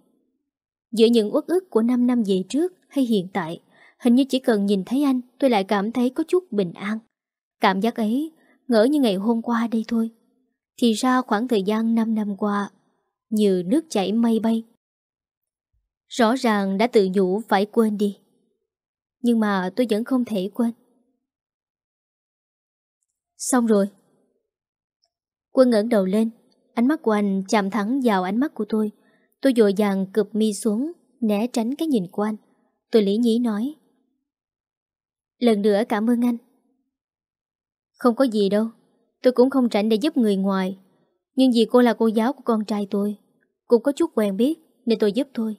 Giữa những uất ức của 5 năm về trước hay hiện tại, hình như chỉ cần nhìn thấy anh tôi lại cảm thấy có chút bình an. Cảm giác ấy ngỡ như ngày hôm qua đây thôi. Thì ra khoảng thời gian 5 năm qua như nước chảy mây bay. Rõ ràng đã tự nhủ phải quên đi. Nhưng mà tôi vẫn không thể quên. Xong rồi. Quân ngẩng đầu lên, ánh mắt của anh chạm thẳng vào ánh mắt của tôi. Tôi dội dàng cụp mi xuống, né tránh cái nhìn của anh. Tôi lý nhí nói. Lần nữa cảm ơn anh. Không có gì đâu, tôi cũng không rảnh để giúp người ngoài. Nhưng vì cô là cô giáo của con trai tôi, cũng có chút quen biết nên tôi giúp thôi.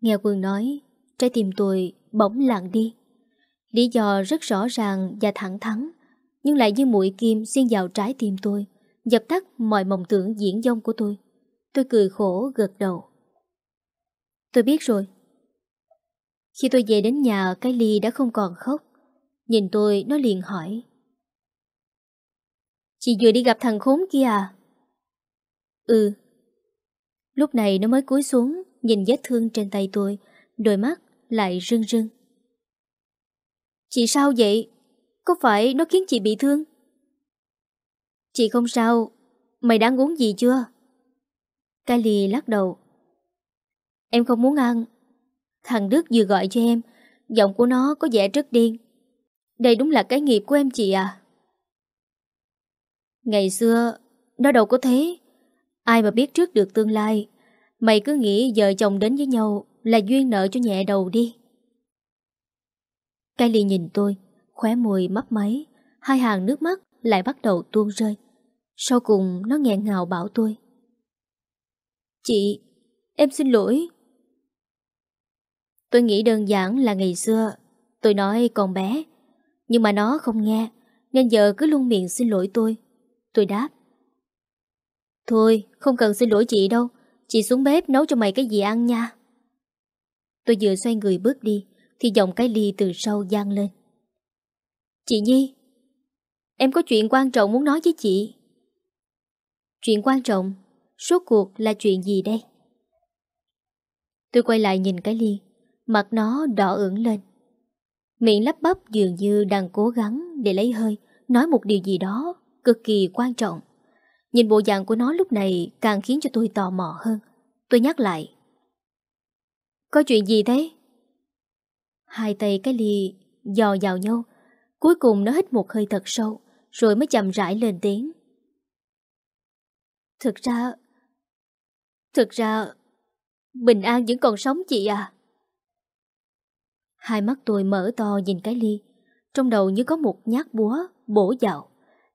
Nghe Quân nói, trái tim tôi bỗng lặng đi. Lý do rất rõ ràng và thẳng thắn, nhưng lại như mũi kim xuyên vào trái tim tôi, dập tắt mọi mộng tưởng diễn dông của tôi. Tôi cười khổ gật đầu. Tôi biết rồi. Khi tôi về đến nhà, cái ly đã không còn khóc. Nhìn tôi, nó liền hỏi. Chị vừa đi gặp thằng khốn kia à? Ừ. Lúc này nó mới cúi xuống, nhìn vết thương trên tay tôi, đôi mắt lại rưng rưng. Chị sao vậy? Có phải nó khiến chị bị thương? Chị không sao, mày đang uống gì chưa? Kylie lắc đầu. Em không muốn ăn. Thằng Đức vừa gọi cho em, giọng của nó có vẻ rất điên. Đây đúng là cái nghiệp của em chị à. Ngày xưa, nó đâu có thế. Ai mà biết trước được tương lai. Mày cứ nghĩ vợ chồng đến với nhau là duyên nợ cho nhẹ đầu đi. Kylie nhìn tôi, khóe môi mấp máy, hai hàng nước mắt lại bắt đầu tuôn rơi. Sau cùng nó nghẹn ngào bảo tôi. Chị, em xin lỗi. Tôi nghĩ đơn giản là ngày xưa tôi nói còn bé, nhưng mà nó không nghe, nên giờ cứ luôn miệng xin lỗi tôi. Tôi đáp. Thôi, không cần xin lỗi chị đâu, chị xuống bếp nấu cho mày cái gì ăn nha. Tôi vừa xoay người bước đi, thì giọng cái ly từ sau gian lên. Chị Nhi, em có chuyện quan trọng muốn nói với chị. Chuyện quan trọng, suốt cuộc là chuyện gì đây? Tôi quay lại nhìn cái ly, mặt nó đỏ ửng lên. Miệng lắp bắp dường như đang cố gắng để lấy hơi, nói một điều gì đó cực kỳ quan trọng. Nhìn bộ dạng của nó lúc này càng khiến cho tôi tò mò hơn. Tôi nhắc lại. Có chuyện gì thế? Hai tay cái ly dò vào nhau. Cuối cùng nó hít một hơi thật sâu, rồi mới chậm rãi lên tiếng. Thực ra... Thực ra... Bình An vẫn còn sống chị à? Hai mắt tôi mở to nhìn cái ly. Trong đầu như có một nhát búa bổ vào.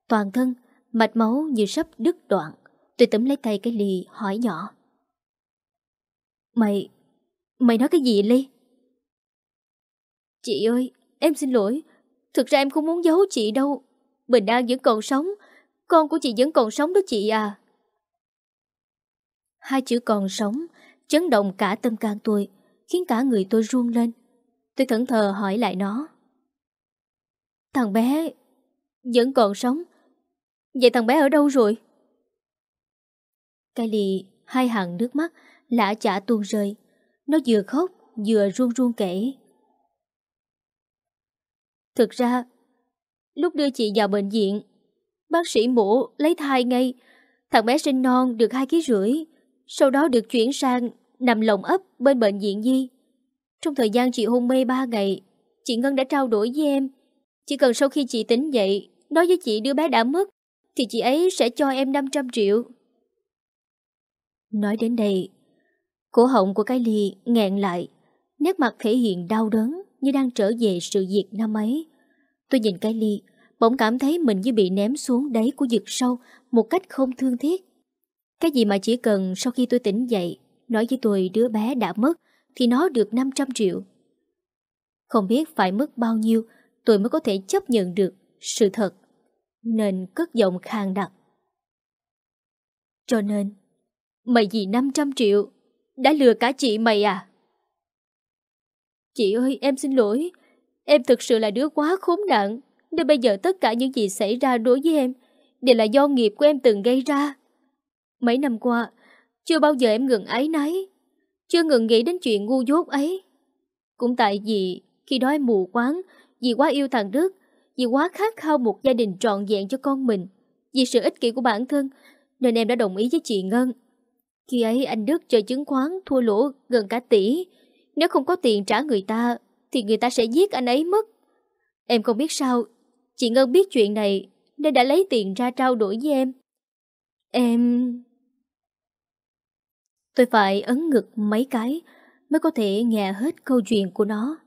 Toàn thân, mạch máu như sắp đứt đoạn. Tôi tấm lấy tay cái ly hỏi nhỏ. Mày... Mày nói cái gì Ly? Chị ơi, em xin lỗi. Thực ra em không muốn giấu chị đâu. Bình An vẫn còn sống. Con của chị vẫn còn sống đó chị à. Hai chữ còn sống, chấn động cả tâm can tôi, khiến cả người tôi run lên. Tôi thẫn thờ hỏi lại nó. Thằng bé vẫn còn sống. Vậy thằng bé ở đâu rồi? Cái lì hai hàng nước mắt lã chả tuôn rơi. Nó vừa khóc vừa run run kể. Thực ra, lúc đưa chị vào bệnh viện, Bác sĩ mổ lấy thai ngay. Thằng bé sinh non được 2 kg rưỡi. Sau đó được chuyển sang nằm lồng ấp bên bệnh viện Di. Trong thời gian chị hôn mê 3 ngày, chị Ngân đã trao đổi với em. Chỉ cần sau khi chị tỉnh dậy, nói với chị đứa bé đã mất, thì chị ấy sẽ cho em 500 triệu. Nói đến đây, cổ họng của cái ly nghẹn lại, nét mặt thể hiện đau đớn như đang trở về sự việc năm ấy. Tôi nhìn cái ly, bỗng cảm thấy mình như bị ném xuống đáy của vực sâu một cách không thương thiết. Cái gì mà chỉ cần sau khi tôi tỉnh dậy, nói với tôi đứa bé đã mất, thì nó được 500 triệu. Không biết phải mất bao nhiêu tôi mới có thể chấp nhận được sự thật, nên cất giọng khang đặc. Cho nên, mày vì 500 triệu đã lừa cả chị mày à? Chị ơi, em xin lỗi. Em thực sự là đứa quá khốn nạn. Nên bây giờ tất cả những gì xảy ra đối với em đều là do nghiệp của em từng gây ra. Mấy năm qua, chưa bao giờ em ngừng ấy nấy, Chưa ngừng nghĩ đến chuyện ngu dốt ấy. Cũng tại vì khi đó em mù quáng, vì quá yêu thằng Đức, vì quá khát khao một gia đình trọn vẹn cho con mình, vì sự ích kỷ của bản thân, nên em đã đồng ý với chị Ngân. Khi ấy anh Đức chơi chứng khoán thua lỗ gần cả tỷ, nếu không có tiền trả người ta, thì người ta sẽ giết anh ấy mất. Em không biết sao, chị Ngân biết chuyện này nên đã lấy tiền ra trao đổi với em. Em... Tôi phải ấn ngực mấy cái mới có thể nghe hết câu chuyện của nó.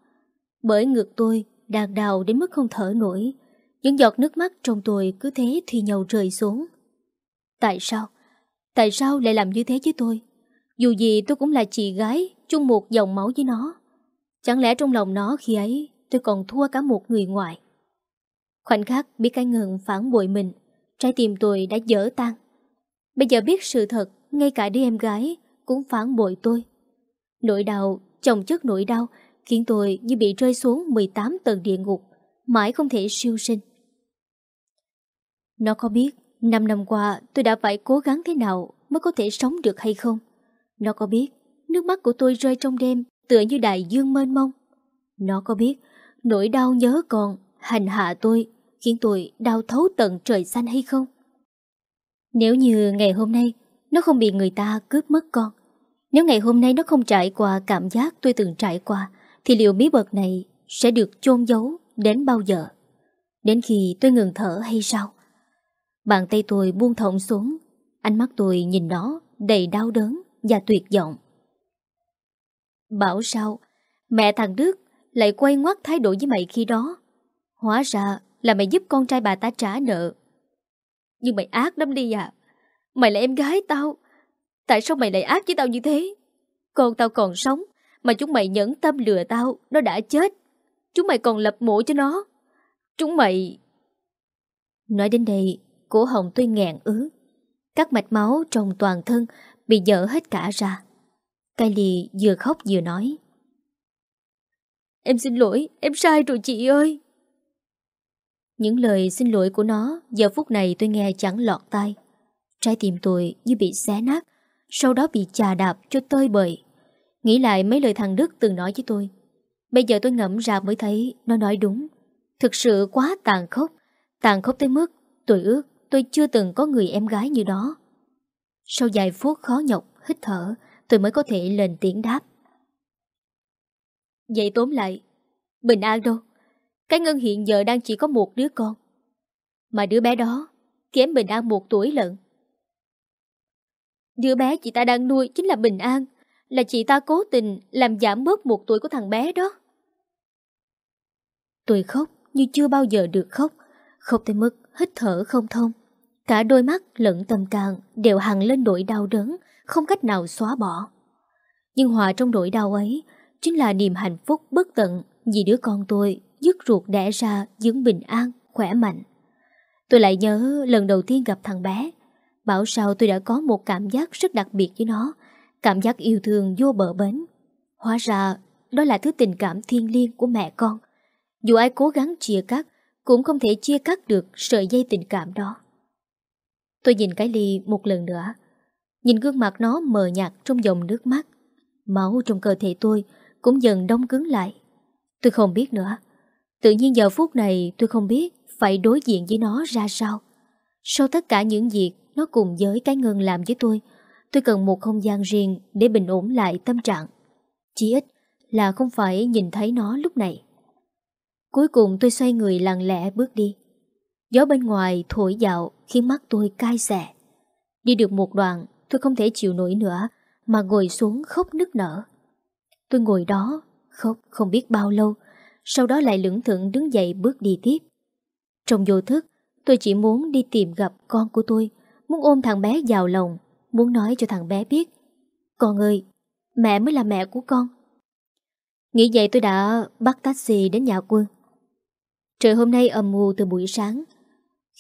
Bởi ngực tôi đang đào đến mức không thở nổi. Những giọt nước mắt trong tôi cứ thế thì nhau rơi xuống. Tại sao? Tại sao lại làm như thế với tôi? Dù gì tôi cũng là chị gái chung một dòng máu với nó. Chẳng lẽ trong lòng nó khi ấy tôi còn thua cả một người ngoài? Khoảnh khắc biết cái ngừng phản bội mình, trái tim tôi đã dở tan. Bây giờ biết sự thật, ngay cả đứa em gái cũng phản bội tôi. Nỗi đau, chồng chất nỗi đau, khiến tôi như bị rơi xuống 18 tầng địa ngục, mãi không thể siêu sinh. Nó có biết 5 năm qua tôi đã phải cố gắng thế nào mới có thể sống được hay không? Nó có biết nước mắt của tôi rơi trong đêm tựa như đại dương mênh mông? Nó có biết nỗi đau nhớ còn hành hạ tôi khiến tôi đau thấu tận trời xanh hay không? Nếu như ngày hôm nay nó không bị người ta cướp mất con, nếu ngày hôm nay nó không trải qua cảm giác tôi từng trải qua, thì liệu bí mật này sẽ được chôn giấu đến bao giờ? Đến khi tôi ngừng thở hay sao? Bàn tay tôi buông thõng xuống, ánh mắt tôi nhìn nó đầy đau đớn và tuyệt vọng. Bảo sao, mẹ thằng Đức lại quay ngoắt thái độ với mày khi đó. Hóa ra là mày giúp con trai bà ta trả nợ. Nhưng mày ác lắm đi à. Mày là em gái tao. Tại sao mày lại ác với tao như thế? Con tao còn sống, mà chúng mày nhẫn tâm lừa tao, nó đã chết. Chúng mày còn lập mộ cho nó. Chúng mày... Nói đến đây, cổ họng tôi ngẹn ứ. Các mạch máu trong toàn thân bị dở hết cả ra. Cái lì vừa khóc vừa nói. Em xin lỗi, em sai rồi chị ơi. Những lời xin lỗi của nó giờ phút này tôi nghe chẳng lọt tai. Trái tim tôi như bị xé nát, sau đó bị chà đạp cho tơi bời. Nghĩ lại mấy lời thằng Đức từng nói với tôi. Bây giờ tôi ngẫm ra mới thấy nó nói đúng. Thực sự quá tàn khốc. Tàn khốc tới mức tôi ước tôi chưa từng có người em gái như đó. Sau vài phút khó nhọc, hít thở, tôi mới có thể lên tiếng đáp. Vậy tóm lại, Bình An đâu? Cái Ngân hiện giờ đang chỉ có một đứa con. Mà đứa bé đó kém Bình An một tuổi lận. Đứa bé chị ta đang nuôi chính là Bình An. Là chị ta cố tình làm giảm bớt một tuổi của thằng bé đó. Tôi khóc như chưa bao giờ được khóc. Khóc tới mức hít thở không thông. Cả đôi mắt lẫn tâm can đều hằng lên nỗi đau đớn, không cách nào xóa bỏ. Nhưng hòa trong nỗi đau ấy chính là niềm hạnh phúc bất tận vì đứa con tôi dứt ruột đẻ ra dưỡng bình an, khỏe mạnh. Tôi lại nhớ lần đầu tiên gặp thằng bé, bảo sao tôi đã có một cảm giác rất đặc biệt với nó, cảm giác yêu thương vô bờ bến. Hóa ra đó là thứ tình cảm thiên liêng của mẹ con. Dù ai cố gắng chia cắt, cũng không thể chia cắt được sợi dây tình cảm đó. Tôi nhìn cái ly một lần nữa, nhìn gương mặt nó mờ nhạt trong dòng nước mắt. Máu trong cơ thể tôi cũng dần đông cứng lại. Tôi không biết nữa. Tự nhiên giờ phút này tôi không biết phải đối diện với nó ra sao. Sau tất cả những việc nó cùng với cái ngân làm với tôi, tôi cần một không gian riêng để bình ổn lại tâm trạng. Chỉ ít là không phải nhìn thấy nó lúc này. Cuối cùng tôi xoay người lặng lẽ bước đi. Gió bên ngoài thổi dạo khiến mắt tôi cay xè. Đi được một đoạn, tôi không thể chịu nổi nữa mà ngồi xuống khóc nức nở. Tôi ngồi đó, khóc không biết bao lâu, sau đó lại lưỡng thượng đứng dậy bước đi tiếp. Trong vô thức, tôi chỉ muốn đi tìm gặp con của tôi, muốn ôm thằng bé vào lòng muốn nói cho thằng bé biết Con ơi, mẹ mới là mẹ của con. Nghĩ vậy tôi đã bắt taxi đến nhà quân. Trời hôm nay âm mù từ buổi sáng.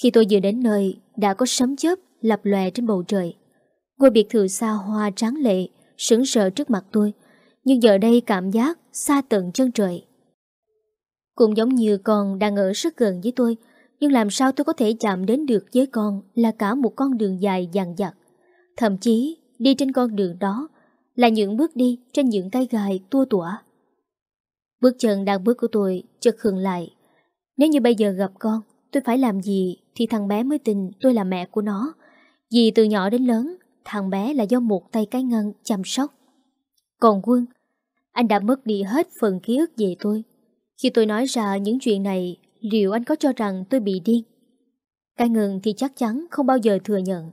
Khi tôi vừa đến nơi, đã có sấm chớp lập lòe trên bầu trời. Ngôi biệt thự xa hoa tráng lệ, sững sờ trước mặt tôi. Nhưng giờ đây cảm giác xa tận chân trời. Cũng giống như con đang ở rất gần với tôi, nhưng làm sao tôi có thể chạm đến được với con là cả một con đường dài dằn dặt. Thậm chí, đi trên con đường đó là những bước đi trên những cái gai tua tủa. Bước chân đang bước của tôi chợt khừng lại. Nếu như bây giờ gặp con, tôi phải làm gì thì thằng bé mới tin tôi là mẹ của nó. Vì từ nhỏ đến lớn, thằng bé là do một tay cái ngân chăm sóc. Còn Quân, anh đã mất đi hết phần ký ức về tôi. Khi tôi nói ra những chuyện này, liệu anh có cho rằng tôi bị điên? Cái ngân thì chắc chắn không bao giờ thừa nhận.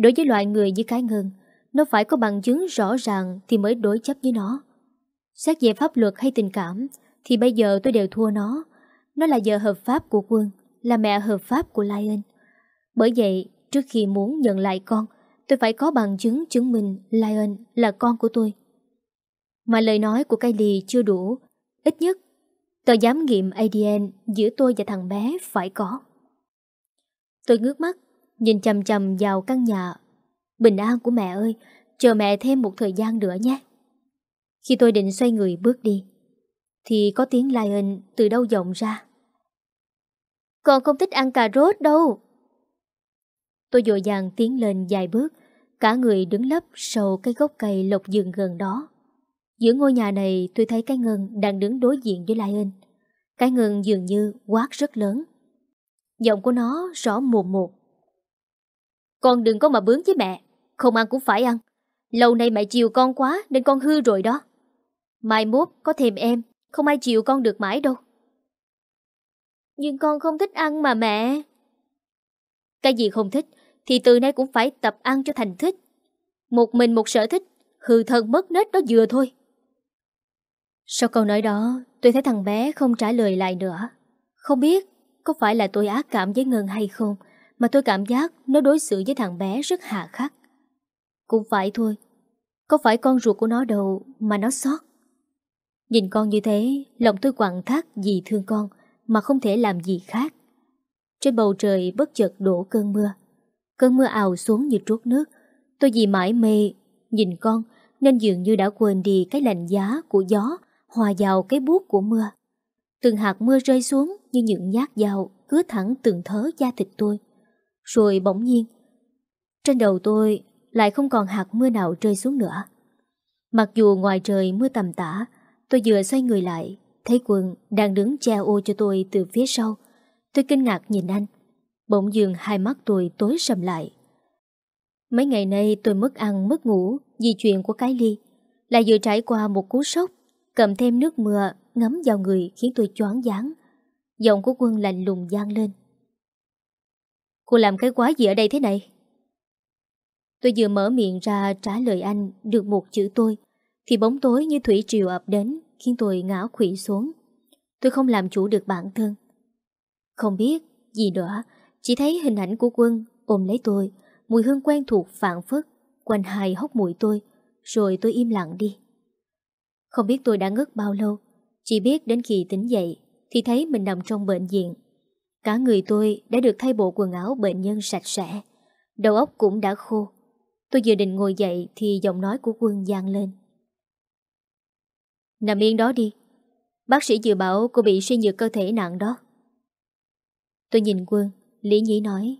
Đối với loại người như cái ngân, nó phải có bằng chứng rõ ràng thì mới đối chấp với nó. Xét về pháp luật hay tình cảm thì bây giờ tôi đều thua nó. Nó là vợ hợp pháp của Quân, là mẹ hợp pháp của Lion. Bởi vậy, trước khi muốn nhận lại con, tôi phải có bằng chứng chứng minh Lion là con của tôi. Mà lời nói của Kylie chưa đủ, ít nhất tờ giám nghiệm ADN giữa tôi và thằng bé phải có. Tôi ngước mắt, nhìn chầm chầm vào căn nhà. Bình an của mẹ ơi, chờ mẹ thêm một thời gian nữa nhé. Khi tôi định xoay người bước đi Thì có tiếng Lion từ đâu vọng ra. Con không thích ăn cà rốt đâu. Tôi dội dàng tiến lên vài bước Cả người đứng lấp sau cái gốc cây lộc dừng gần đó. Giữa ngôi nhà này tôi thấy cái ngân đang đứng đối diện với Lion. Cái ngân dường như quát rất lớn. Giọng của nó rõ mồm một. Con đừng có mà bướng với mẹ. Không ăn cũng phải ăn. Lâu nay mẹ chiều con quá nên con hư rồi đó. Mai mốt có thêm em, Không ai chịu con được mãi đâu. Nhưng con không thích ăn mà mẹ. Cái gì không thích Thì từ nay cũng phải tập ăn cho thành thích. Một mình một sở thích, Hư thân mất nết đó vừa thôi. Sau câu nói đó, Tôi thấy thằng bé không trả lời lại nữa. Không biết có phải là tôi ác cảm với Ngân hay không mà tôi cảm giác nó đối xử với thằng bé rất hạ khắc Cũng phải thôi Có phải con ruột của nó đâu mà nó sót Nhìn con như thế, lòng tôi quặn thắt vì thương con mà không thể làm gì khác. Trên bầu trời bất chợt đổ cơn mưa. Cơn mưa ào xuống như trút nước. Tôi vì mãi mê, nhìn con nên dường như đã quên đi cái lạnh giá của gió hòa vào cái buốt của mưa. Từng hạt mưa rơi xuống như những nhát dao cứa thẳng từng thớ da thịt tôi. Rồi bỗng nhiên, trên đầu tôi lại không còn hạt mưa nào rơi xuống nữa. Mặc dù ngoài trời mưa tầm tã, Tôi vừa xoay người lại Thấy quân đang đứng che ô cho tôi từ phía sau. Tôi kinh ngạc nhìn anh Bỗng dường hai mắt tôi tối sầm lại. Mấy ngày nay tôi mất ăn mất ngủ Vì chuyện của cái ly Lại vừa trải qua một cú sốc Cầm thêm nước mưa ngấm vào người Khiến tôi choáng váng. Giọng của quân lạnh lùng gian lên. Cô làm cái quái gì ở đây thế này? Tôi vừa mở miệng ra trả lời anh Được một chữ tôi, thì bóng tối như thủy triều ập đến, Khiến tôi ngã khủy xuống. Tôi không làm chủ được bản thân. Không biết gì nữa, Chỉ thấy hình ảnh của quân ôm lấy tôi, Mùi hương quen thuộc phản phất Quanh hai hốc mũi tôi, Rồi tôi im lặng đi. Không biết tôi đã ngất bao lâu, Chỉ biết đến khi tỉnh dậy Thì thấy mình nằm trong bệnh viện. Cả người tôi đã được thay bộ quần áo bệnh nhân sạch sẽ. Đầu óc cũng đã khô. Tôi vừa định ngồi dậy Thì giọng nói của quân gian lên. Nằm yên đó đi. Bác sĩ dự bảo cô bị suy nhược cơ thể nặng đó. Tôi nhìn quân, Lý nhĩ nói.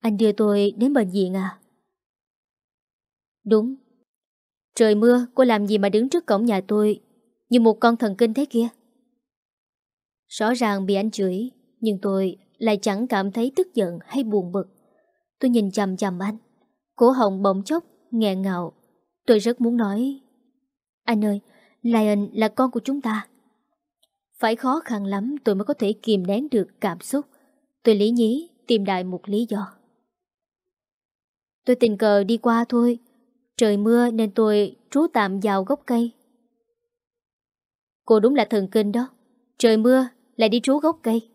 Anh đưa tôi đến bệnh viện à? Đúng. Trời mưa, cô làm gì mà đứng trước cổng nhà tôi Như một con thần kinh thế kia? Rõ ràng bị anh chửi Nhưng tôi lại chẳng cảm thấy tức giận hay buồn bực. Tôi nhìn chầm chầm anh. Cổ họng bỗng chốc, nghẹn ngào. Tôi rất muốn nói. Anh ơi, Lion là con của chúng ta. Phải khó khăn lắm tôi mới có thể kìm nén được cảm xúc. Tôi lý nhí tìm đại một lý do. Tôi tình cờ đi qua thôi. Trời mưa nên tôi trú tạm vào gốc cây. Cô đúng là thần kinh đó. Trời mưa lại đi trú gốc cây.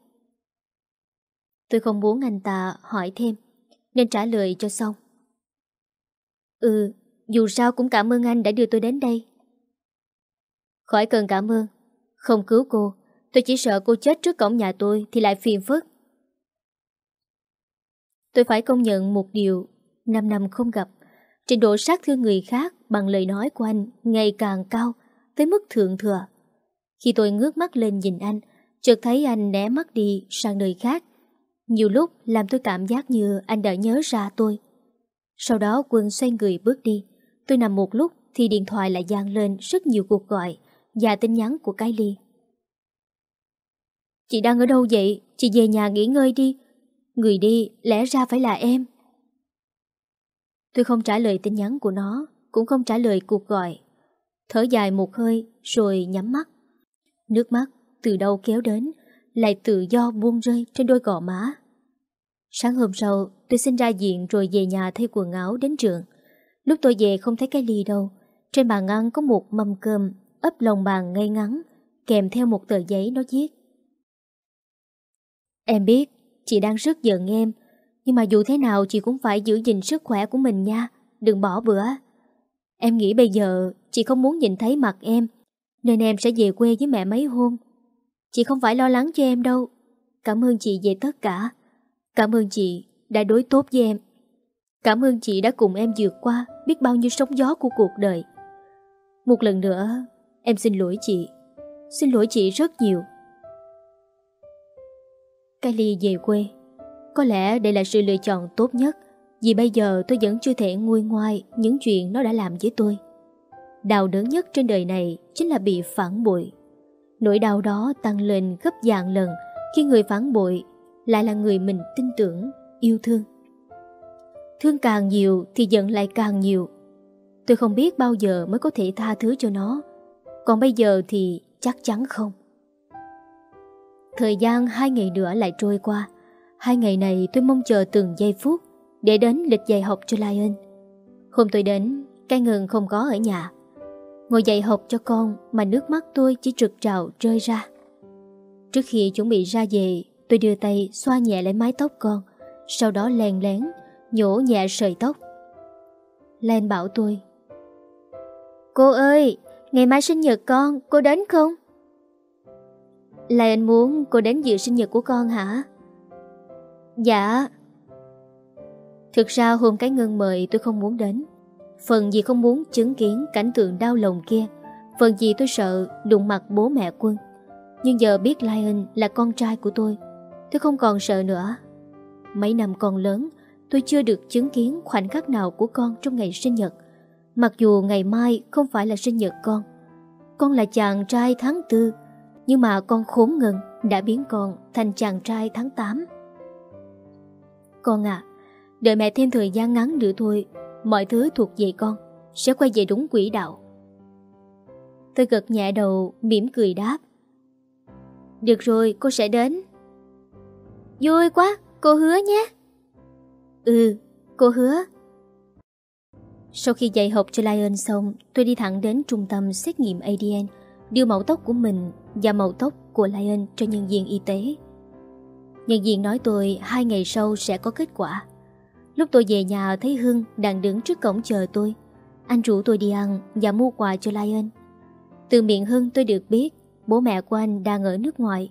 Tôi không muốn anh ta hỏi thêm, nên trả lời cho xong. Ừ, dù sao cũng cảm ơn anh đã đưa tôi đến đây. Khỏi cần cảm ơn, không cứu cô, tôi chỉ sợ cô chết trước cổng nhà tôi thì lại phiền phức. Tôi phải công nhận một điều, năm năm không gặp, trình độ sát thương người khác bằng lời nói của anh ngày càng cao, tới mức thượng thừa. Khi tôi ngước mắt lên nhìn anh, chợt thấy anh né mắt đi sang nơi khác. Nhiều lúc làm tôi cảm giác như anh đã nhớ ra tôi. Sau đó quân xoay người bước đi. Tôi nằm một lúc thì điện thoại lại gian lên rất nhiều cuộc gọi và tin nhắn của cái ly. Chị đang ở đâu vậy? Chị về nhà nghỉ ngơi đi. Người đi lẽ ra phải là em. Tôi không trả lời tin nhắn của nó, cũng không trả lời cuộc gọi. Thở dài một hơi rồi nhắm mắt. Nước mắt từ đâu kéo đến, lại tự do buông rơi trên đôi gò má. Sáng hôm sau, tôi xin ra diện rồi về nhà thay quần áo đến trường. Lúc tôi về không thấy cái ly đâu. Trên bàn ăn có một mâm cơm, ấp lòng bàn ngay ngắn, kèm theo một tờ giấy nó viết. Em biết, chị đang rất giận em, nhưng mà dù thế nào chị cũng phải giữ gìn sức khỏe của mình nha, đừng bỏ bữa. Em nghĩ bây giờ chị không muốn nhìn thấy mặt em, nên em sẽ về quê với mẹ mấy hôm. Chị không phải lo lắng cho em đâu. Cảm ơn chị về tất cả. Cảm ơn chị đã đối tốt với em. Cảm ơn chị đã cùng em vượt qua biết bao nhiêu sóng gió của cuộc đời. Một lần nữa, em xin lỗi chị. Xin lỗi chị rất nhiều. Kylie về quê. Có lẽ đây là sự lựa chọn tốt nhất vì bây giờ tôi vẫn chưa thể nguôi ngoai những chuyện nó đã làm với tôi. Đau đớn nhất trên đời này chính là bị phản bội. Nỗi đau đó tăng lên gấp dạng lần khi người phản bội lại là người mình tin tưởng, yêu thương. Thương càng nhiều thì giận lại càng nhiều. Tôi không biết bao giờ mới có thể tha thứ cho nó. Còn bây giờ thì chắc chắn không. Thời gian hai ngày nữa lại trôi qua. Hai ngày này tôi mong chờ từng giây phút để đến lịch dạy học cho Lion. Hôm tôi đến, cái ngừng không có ở nhà. Ngồi dạy học cho con mà nước mắt tôi chỉ trực trào rơi ra. Trước khi chuẩn bị ra về, tôi đưa tay xoa nhẹ lấy mái tóc con, sau đó lèn lén, nhổ nhẹ sợi tóc. Len bảo tôi. Cô ơi, ngày mai sinh nhật con, cô đến không? Là anh muốn cô đến dự sinh nhật của con hả? Dạ. Thực ra hôm cái ngân mời tôi không muốn đến. Phần gì không muốn chứng kiến cảnh tượng đau lòng kia. Phần gì tôi sợ đụng mặt bố mẹ quân. Nhưng giờ biết Lion là con trai của tôi Tôi không còn sợ nữa. Mấy năm con lớn, Tôi chưa được chứng kiến khoảnh khắc nào của con trong ngày sinh nhật. Mặc dù ngày mai không phải là sinh nhật con Con là chàng trai tháng tư, Nhưng mà con khốn ngần đã biến con thành chàng trai tháng 8 Con à Đợi mẹ thêm thời gian ngắn nữa thôi mọi thứ thuộc về con, sẽ quay về đúng quỹ đạo. Tôi gật nhẹ đầu, mỉm cười đáp. Được rồi, cô sẽ đến. Vui quá, cô hứa nhé. Ừ, cô hứa. Sau khi dạy học cho Lion xong, tôi đi thẳng đến trung tâm xét nghiệm ADN, đưa mẫu tóc của mình và mẫu tóc của Lion cho nhân viên y tế. Nhân viên nói tôi hai ngày sau sẽ có kết quả. Lúc tôi về nhà thấy Hưng đang đứng trước cổng chờ tôi. Anh rủ tôi đi ăn và mua quà cho Lion. Từ miệng Hưng tôi được biết bố mẹ của anh đang ở nước ngoài.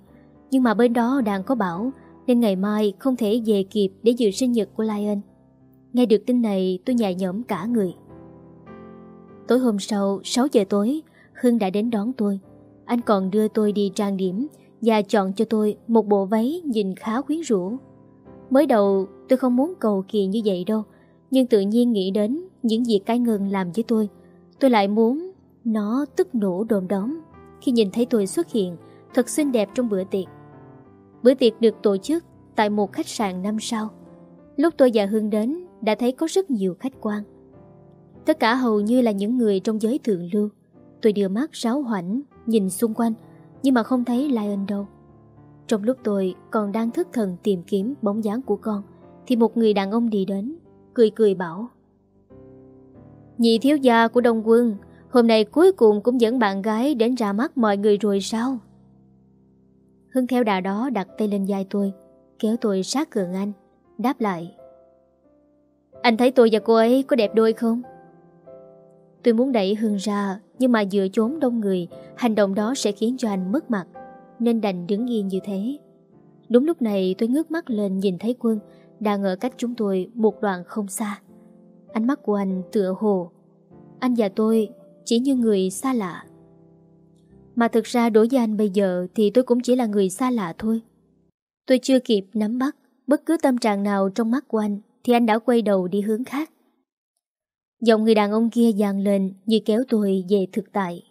Nhưng mà bên đó đang có bảo nên ngày mai không thể về kịp để dự sinh nhật của Lion. Nghe được tin này tôi nhẹ nhõm cả người. Tối hôm sau, 6 giờ tối, Hưng đã đến đón tôi. Anh còn đưa tôi đi trang điểm và chọn cho tôi một bộ váy nhìn khá quyến rũ. Mới đầu tôi không muốn cầu kỳ như vậy đâu Nhưng tự nhiên nghĩ đến những việc cái ngân làm với tôi Tôi lại muốn nó tức nổ đồn đóm Khi nhìn thấy tôi xuất hiện thật xinh đẹp trong bữa tiệc Bữa tiệc được tổ chức tại một khách sạn năm sao. Lúc tôi và Hương đến đã thấy có rất nhiều khách quan. Tất cả hầu như là những người trong giới thượng lưu. Tôi đưa mắt ráo hoảnh, nhìn xung quanh, nhưng mà không thấy Lion đâu. Trong lúc tôi còn đang thức thần tìm kiếm bóng dáng của con, thì một người đàn ông đi đến, cười cười bảo. Nhị thiếu gia của Đông Quân, hôm nay cuối cùng cũng dẫn bạn gái đến ra mắt mọi người rồi sao? Hưng theo đà đó đặt tay lên vai tôi, kéo tôi sát gần anh, đáp lại. Anh thấy tôi và cô ấy có đẹp đôi không? Tôi muốn đẩy Hưng ra, nhưng mà dựa trốn đông người, hành động đó sẽ khiến cho anh mất mặt, nên đành đứng yên như thế. Đúng lúc này tôi ngước mắt lên nhìn thấy quân đang ở cách chúng tôi một đoạn không xa. Ánh mắt của anh tựa hồ. Anh và tôi chỉ như người xa lạ. Mà thực ra đối với anh bây giờ thì tôi cũng chỉ là người xa lạ thôi. Tôi chưa kịp nắm bắt bất cứ tâm trạng nào trong mắt của anh thì anh đã quay đầu đi hướng khác. Giọng người đàn ông kia dàn lên như kéo tôi về thực tại.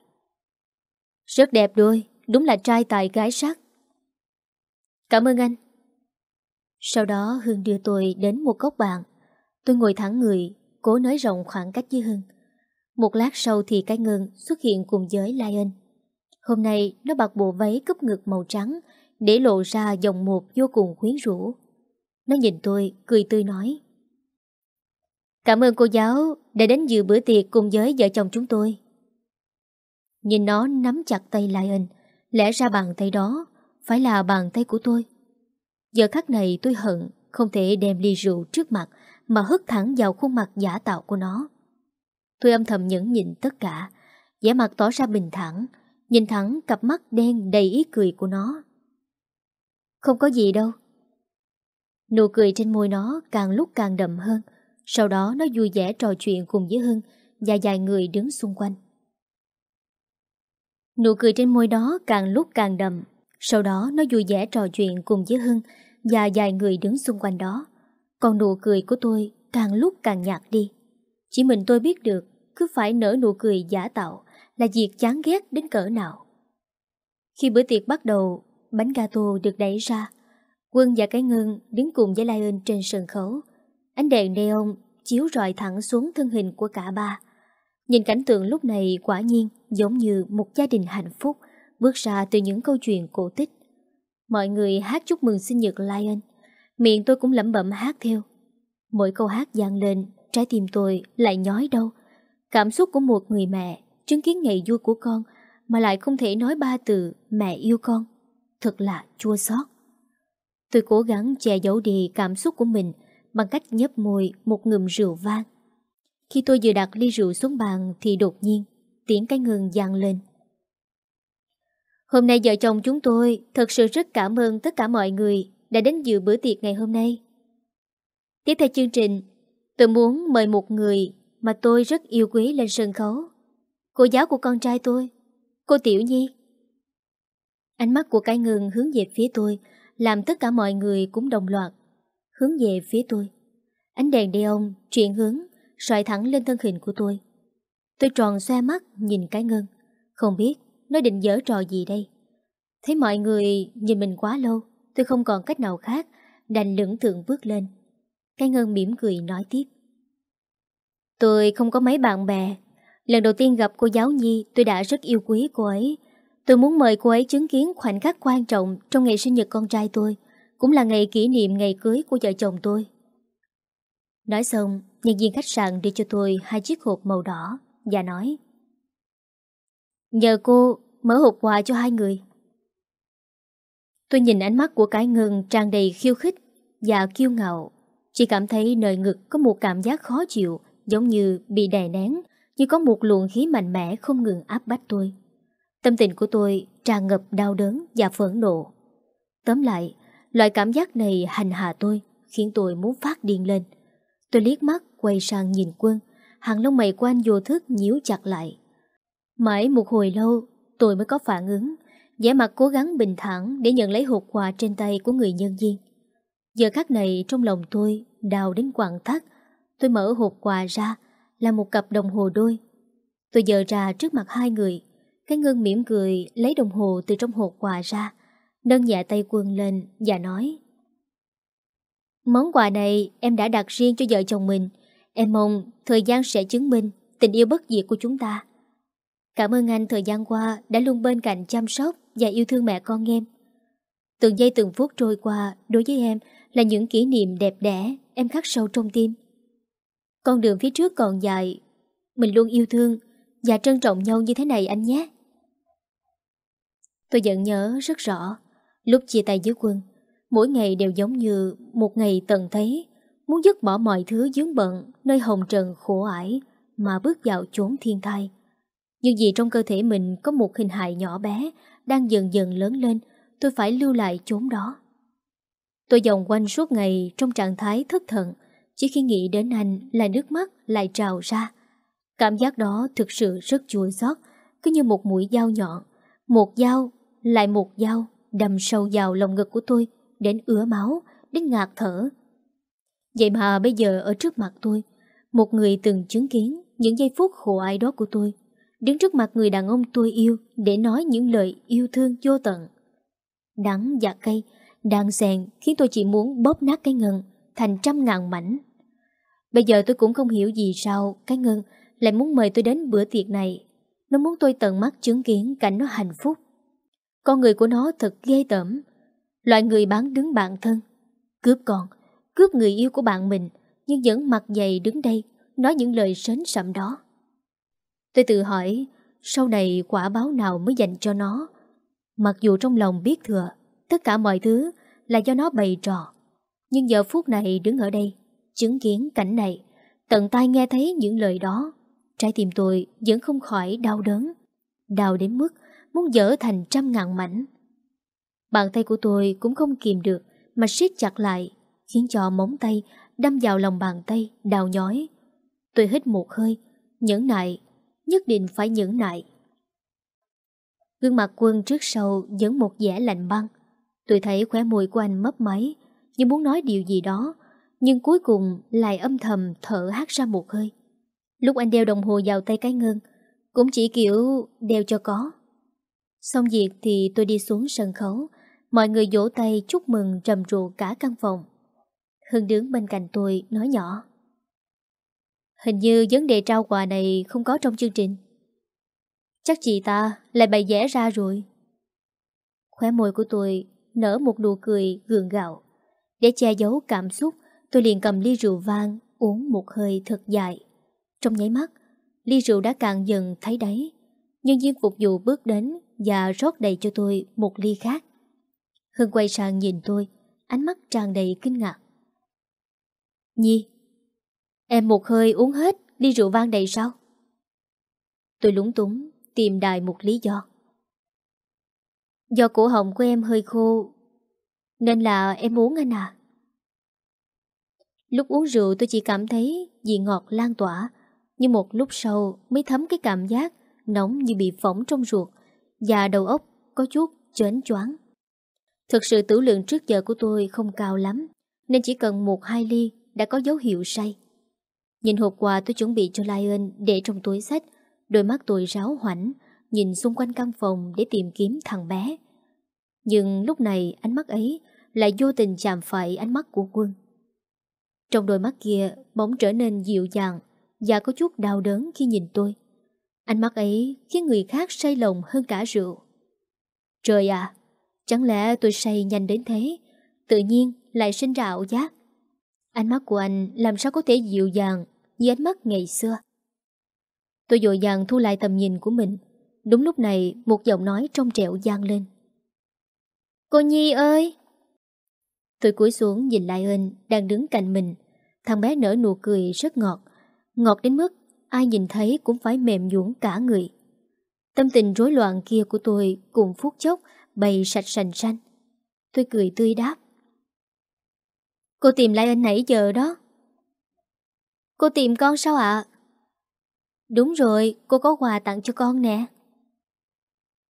Rất đẹp đôi, đúng là trai tài gái sắc. Cảm ơn anh. Sau đó Hương đưa tôi đến một góc bàn. Tôi ngồi thẳng người, cố nới rộng khoảng cách với Hương. Một lát sau thì cái ngân xuất hiện cùng với Lion. Hôm nay nó mặc bộ váy cúp ngực màu trắng để lộ ra dòng một vô cùng quyến rũ. Nó nhìn tôi, cười tươi nói. Cảm ơn cô giáo đã đến dự bữa tiệc cùng với vợ chồng chúng tôi. Nhìn nó nắm chặt tay Lion, lẽ ra bàn tay đó phải là bàn tay của tôi. Giờ khắc này tôi hận không thể đem ly rượu trước mặt mà hất thẳng vào khuôn mặt giả tạo của nó. Tôi âm thầm nhẫn nhịn tất cả, vẻ mặt tỏ ra bình thản, nhìn thẳng cặp mắt đen đầy ý cười của nó. Không có gì đâu. Nụ cười trên môi nó càng lúc càng đậm hơn, sau đó nó vui vẻ trò chuyện cùng với Hưng và vài người đứng xung quanh. Nụ cười trên môi đó càng lúc càng đậm, sau đó nó vui vẻ trò chuyện cùng với Hưng và vài người đứng xung quanh đó. Còn nụ cười của tôi càng lúc càng nhạt đi. Chỉ mình tôi biết được cứ phải nở nụ cười giả tạo là việc chán ghét đến cỡ nào. Khi bữa tiệc bắt đầu, bánh gato được đẩy ra. Quân và cái ngân đứng cùng với Lion trên sân khấu. Ánh đèn neon chiếu rọi thẳng xuống thân hình của cả ba. Nhìn cảnh tượng lúc này quả nhiên giống như một gia đình hạnh phúc bước ra từ những câu chuyện cổ tích. Mọi người hát chúc mừng sinh nhật Lion. Miệng tôi cũng lẩm bẩm hát theo. Mỗi câu hát vang lên, trái tim tôi lại nhói đau. Cảm xúc của một người mẹ chứng kiến ngày vui của con mà lại không thể nói ba từ mẹ yêu con. Thật là chua xót. Tôi cố gắng che giấu đi cảm xúc của mình bằng cách nhấp môi một ngụm rượu vang. Khi tôi vừa đặt ly rượu xuống bàn thì đột nhiên tiếng cái ngừng vang lên. Hôm nay vợ chồng chúng tôi thật sự rất cảm ơn tất cả mọi người đã đến dự bữa tiệc ngày hôm nay. Tiếp theo chương trình, tôi muốn mời một người mà tôi rất yêu quý lên sân khấu. Cô giáo của con trai tôi, cô Tiểu Nhi. Ánh mắt của cái ngừng hướng về phía tôi, làm tất cả mọi người cũng đồng loạt, hướng về phía tôi. Ánh đèn ông chuyển hướng, soi thẳng lên thân hình của tôi. Tôi tròn xoe mắt nhìn cái ngân, không biết nó định dở trò gì đây. Thấy mọi người nhìn mình quá lâu, tôi không còn cách nào khác, đành lưỡng thượng bước lên. Cái ngân mỉm cười nói tiếp. Tôi không có mấy bạn bè. Lần đầu tiên gặp cô giáo Nhi, tôi đã rất yêu quý cô ấy. Tôi muốn mời cô ấy chứng kiến khoảnh khắc quan trọng trong ngày sinh nhật con trai tôi, cũng là ngày kỷ niệm ngày cưới của vợ chồng tôi. Nói xong, nhân viên khách sạn đưa cho tôi hai chiếc hộp màu đỏ và nói Nhờ cô mở hộp quà cho hai người. Tôi nhìn ánh mắt của cái ngừng tràn đầy khiêu khích và kiêu ngạo. Chỉ cảm thấy nơi ngực có một cảm giác khó chịu giống như bị đè nén như có một luồng khí mạnh mẽ không ngừng áp bách tôi. Tâm tình của tôi tràn ngập đau đớn và phẫn nộ. Tóm lại, loại cảm giác này hành hạ tôi khiến tôi muốn phát điên lên. Tôi liếc mắt quay sang nhìn quân hàng lông mày của anh vô thức nhíu chặt lại. Mãi một hồi lâu tôi mới có phản ứng vẻ mặt cố gắng bình thản để nhận lấy hộp quà trên tay của người nhân viên. Giờ khắc này trong lòng tôi đào đến quặn thắt. Tôi mở hộp quà ra là một cặp đồng hồ đôi. Tôi giờ ra trước mặt hai người. Cái ngân mỉm cười lấy đồng hồ từ trong hộp quà ra, nâng nhẹ tay quân lên và nói Món quà này em đã đặt riêng cho vợ chồng mình. Em mong thời gian sẽ chứng minh tình yêu bất diệt của chúng ta. Cảm ơn anh thời gian qua đã luôn bên cạnh chăm sóc và yêu thương mẹ con em. Từng giây từng phút trôi qua đối với em là những kỷ niệm đẹp đẽ em khắc sâu trong tim. Con đường phía trước còn dài, mình luôn yêu thương và trân trọng nhau như thế này anh nhé. Tôi vẫn nhớ rất rõ, lúc chia tay với quân, mỗi ngày đều giống như một ngày tận thấy, muốn dứt bỏ mọi thứ dướng bận nơi hồng trần khổ ải mà bước vào chốn thiên thai. Nhưng vì trong cơ thể mình có một hình hài nhỏ bé đang dần dần lớn lên, tôi phải lưu lại chốn đó. Tôi vòng quanh suốt ngày trong trạng thái thất thần, chỉ khi nghĩ đến anh là nước mắt lại trào ra. Cảm giác đó thực sự rất chua xót, cứ như một mũi dao nhọn, một dao lại một dao đâm sâu vào lòng ngực của tôi đến ứa máu, đến ngạt thở. Vậy mà bây giờ ở trước mặt tôi, một người từng chứng kiến những giây phút khổ ai đó của tôi, đứng trước mặt người đàn ông tôi yêu để nói những lời yêu thương vô tận. Đắng và cay, đang xèn khiến tôi chỉ muốn bóp nát cái ngân thành trăm ngàn mảnh. Bây giờ tôi cũng không hiểu gì sao cái ngân lại muốn mời tôi đến bữa tiệc này. Nó muốn tôi tận mắt chứng kiến cảnh nó hạnh phúc. Con người của nó thật ghê tởm. Loại người bán đứng bạn thân. Cướp con, cướp người yêu của bạn mình, nhưng vẫn mặt dày đứng đây, nói những lời sến sậm đó. Tôi tự hỏi, sau này quả báo nào mới dành cho nó? Mặc dù trong lòng biết thừa, tất cả mọi thứ là do nó bày trò. Nhưng giờ phút này đứng ở đây, chứng kiến cảnh này, tận tai nghe thấy những lời đó, trái tim tôi vẫn không khỏi đau đớn. Đau đến mức muốn dở thành trăm ngàn mảnh. Bàn tay của tôi cũng không kìm được mà siết chặt lại, khiến cho móng tay đâm vào lòng bàn tay, đào nhói. Tôi hít một hơi, nhẫn nại, nhất định phải nhẫn nại. Gương mặt quân trước sau vẫn một vẻ lạnh băng. Tôi thấy khóe môi của anh mấp máy, như muốn nói điều gì đó, nhưng cuối cùng lại âm thầm thở hát ra một hơi. Lúc anh đeo đồng hồ vào tay cái ngân, cũng chỉ kiểu đeo cho có. Xong việc thì tôi đi xuống sân khấu, mọi người vỗ tay chúc mừng trầm rộ cả căn phòng. Hưng đứng bên cạnh tôi nói nhỏ. Hình như vấn đề trao quà này không có trong chương trình. Chắc chị ta lại bày vẽ ra rồi. Khóe môi của tôi nở một nụ cười gượng gạo. Để che giấu cảm xúc, tôi liền cầm ly rượu vang uống một hơi thật dài. Trong nháy mắt, ly rượu đã cạn dần thấy đáy. Nhân viên phục vụ bước đến và rót đầy cho tôi một ly khác. Hưng quay sang nhìn tôi, ánh mắt tràn đầy kinh ngạc. Nhi, em một hơi uống hết ly rượu vang đầy sao? Tôi lúng túng, tìm đài một lý do. Do cổ họng của em hơi khô, nên là em uống anh à. Lúc uống rượu tôi chỉ cảm thấy vị ngọt lan tỏa, nhưng một lúc sau mới thấm cái cảm giác nóng như bị phỏng trong ruột và đầu óc có chút chến choáng. Thực sự tử lượng trước giờ của tôi không cao lắm, nên chỉ cần một hai ly đã có dấu hiệu say. Nhìn hộp quà tôi chuẩn bị cho Lion để trong túi sách, đôi mắt tôi ráo hoảnh, nhìn xung quanh căn phòng để tìm kiếm thằng bé. Nhưng lúc này ánh mắt ấy lại vô tình chạm phải ánh mắt của quân. Trong đôi mắt kia bỗng trở nên dịu dàng và có chút đau đớn khi nhìn tôi. Ánh mắt ấy khiến người khác say lòng hơn cả rượu. Trời à, chẳng lẽ tôi say nhanh đến thế, tự nhiên lại sinh ra ảo giác. Ánh mắt của anh làm sao có thể dịu dàng như ánh mắt ngày xưa. Tôi dội dàng thu lại tầm nhìn của mình. Đúng lúc này, một giọng nói trong trẻo gian lên. Cô Nhi ơi! Tôi cúi xuống nhìn lại ơn đang đứng cạnh mình. Thằng bé nở nụ cười rất ngọt. Ngọt đến mức ai nhìn thấy cũng phải mềm nhũn cả người. Tâm tình rối loạn kia của tôi cùng phút chốc bày sạch sành xanh. Tôi cười tươi đáp. Cô tìm lại anh nãy giờ đó. Cô tìm con sao ạ? Đúng rồi, cô có quà tặng cho con nè.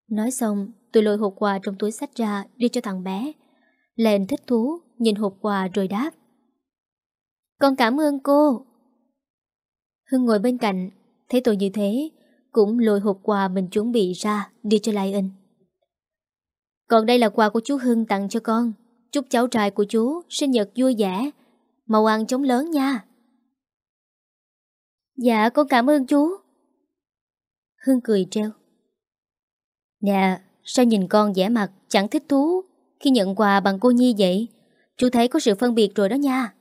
Nói xong, tôi lôi hộp quà trong túi sách ra đưa cho thằng bé. Lên thích thú, nhìn hộp quà rồi đáp. Con cảm ơn cô. Hưng ngồi bên cạnh, thấy tôi như thế, cũng lôi hộp quà mình chuẩn bị ra đưa cho Lai Ân. Còn đây là quà của chú Hưng tặng cho con. Chúc cháu trai của chú sinh nhật vui vẻ, Mau ăn chống lớn nha. Dạ con cảm ơn chú. Hương cười treo. Nè, sao nhìn con vẻ mặt chẳng thích thú khi nhận quà bằng cô Nhi vậy? Chú thấy có sự phân biệt rồi đó nha.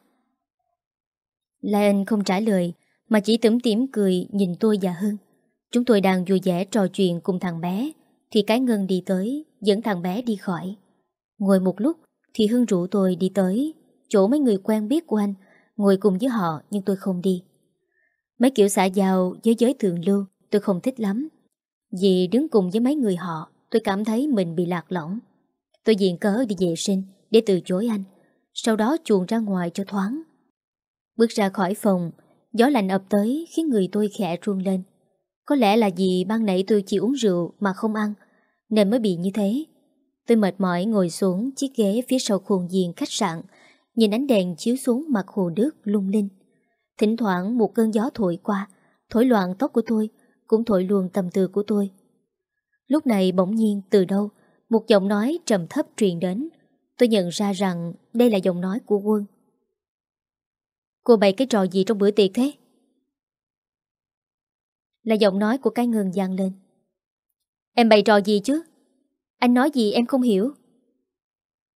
Lan không trả lời mà chỉ tủm tỉm cười nhìn tôi và Hưng. Chúng tôi đang vui vẻ trò chuyện cùng thằng bé thì cái Ngân đi tới dẫn thằng bé đi khỏi. Ngồi một lúc thì Hưng rủ tôi đi tới chỗ mấy người quen biết của anh ngồi cùng với họ nhưng tôi không đi. Mấy kiểu xã giao với giới thượng lưu tôi không thích lắm. Vì đứng cùng với mấy người họ tôi cảm thấy mình bị lạc lõng. Tôi diện cớ đi vệ sinh để từ chối anh. Sau đó chuồn ra ngoài cho thoáng. Bước ra khỏi phòng, gió lạnh ập tới khiến người tôi khẽ run lên. Có lẽ là vì ban nãy tôi chỉ uống rượu mà không ăn, nên mới bị như thế. Tôi mệt mỏi ngồi xuống chiếc ghế phía sau khuôn viên khách sạn, nhìn ánh đèn chiếu xuống mặt hồ nước lung linh. Thỉnh thoảng một cơn gió thổi qua, thổi loạn tóc của tôi, cũng thổi luồn tâm tư của tôi. Lúc này bỗng nhiên từ đâu, một giọng nói trầm thấp truyền đến. Tôi nhận ra rằng đây là giọng nói của quân. Cô bày cái trò gì trong bữa tiệc thế? Là giọng nói của cái ngừng dàn lên. Em bày trò gì chứ? Anh nói gì em không hiểu.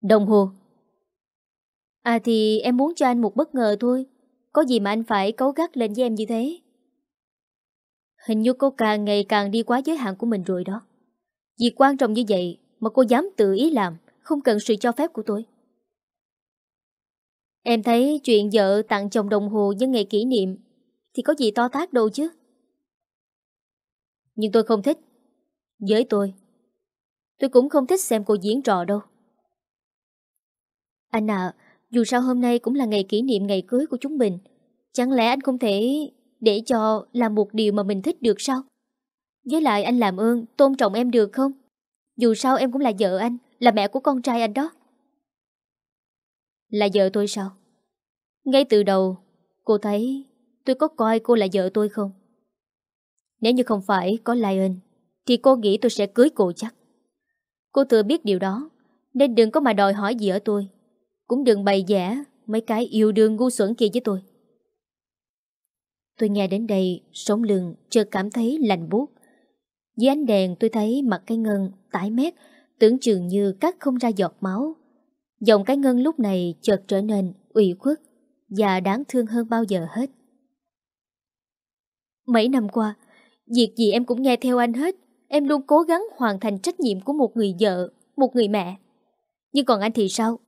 Đồng hồ. À thì em muốn cho anh một bất ngờ thôi. Có gì mà anh phải cấu gắt lên với em như thế? Hình như cô càng ngày càng đi quá giới hạn của mình rồi đó. Việc quan trọng như vậy mà cô dám tự ý làm, không cần sự cho phép của tôi. Em thấy chuyện vợ tặng chồng đồng hồ nhân ngày kỷ niệm thì có gì to tác đâu chứ. Nhưng tôi không thích. Với tôi, tôi cũng không thích xem cô diễn trò đâu. Anh à, dù sao hôm nay cũng là ngày kỷ niệm ngày cưới của chúng mình. Chẳng lẽ anh không thể để cho làm một điều mà mình thích được sao? Với lại anh làm ơn, tôn trọng em được không? Dù sao em cũng là vợ anh, là mẹ của con trai anh đó. Là vợ tôi sao? Ngay từ đầu, cô thấy tôi có coi cô là vợ tôi không? Nếu như không phải có Lion, thì cô nghĩ tôi sẽ cưới cô chắc. Cô thừa biết điều đó, nên đừng có mà đòi hỏi gì ở tôi. Cũng đừng bày vẽ mấy cái yêu đương ngu xuẩn kia với tôi. Tôi nghe đến đây, sống lưng chợt cảm thấy lạnh buốt. Dưới ánh đèn tôi thấy mặt cái ngân tái mét, tưởng chừng như cắt không ra giọt máu. Dòng cái ngân lúc này chợt trở nên ủy khuất và đáng thương hơn bao giờ hết. Mấy năm qua, việc gì em cũng nghe theo anh hết. Em luôn cố gắng hoàn thành trách nhiệm của một người vợ, một người mẹ. Nhưng còn anh thì sao?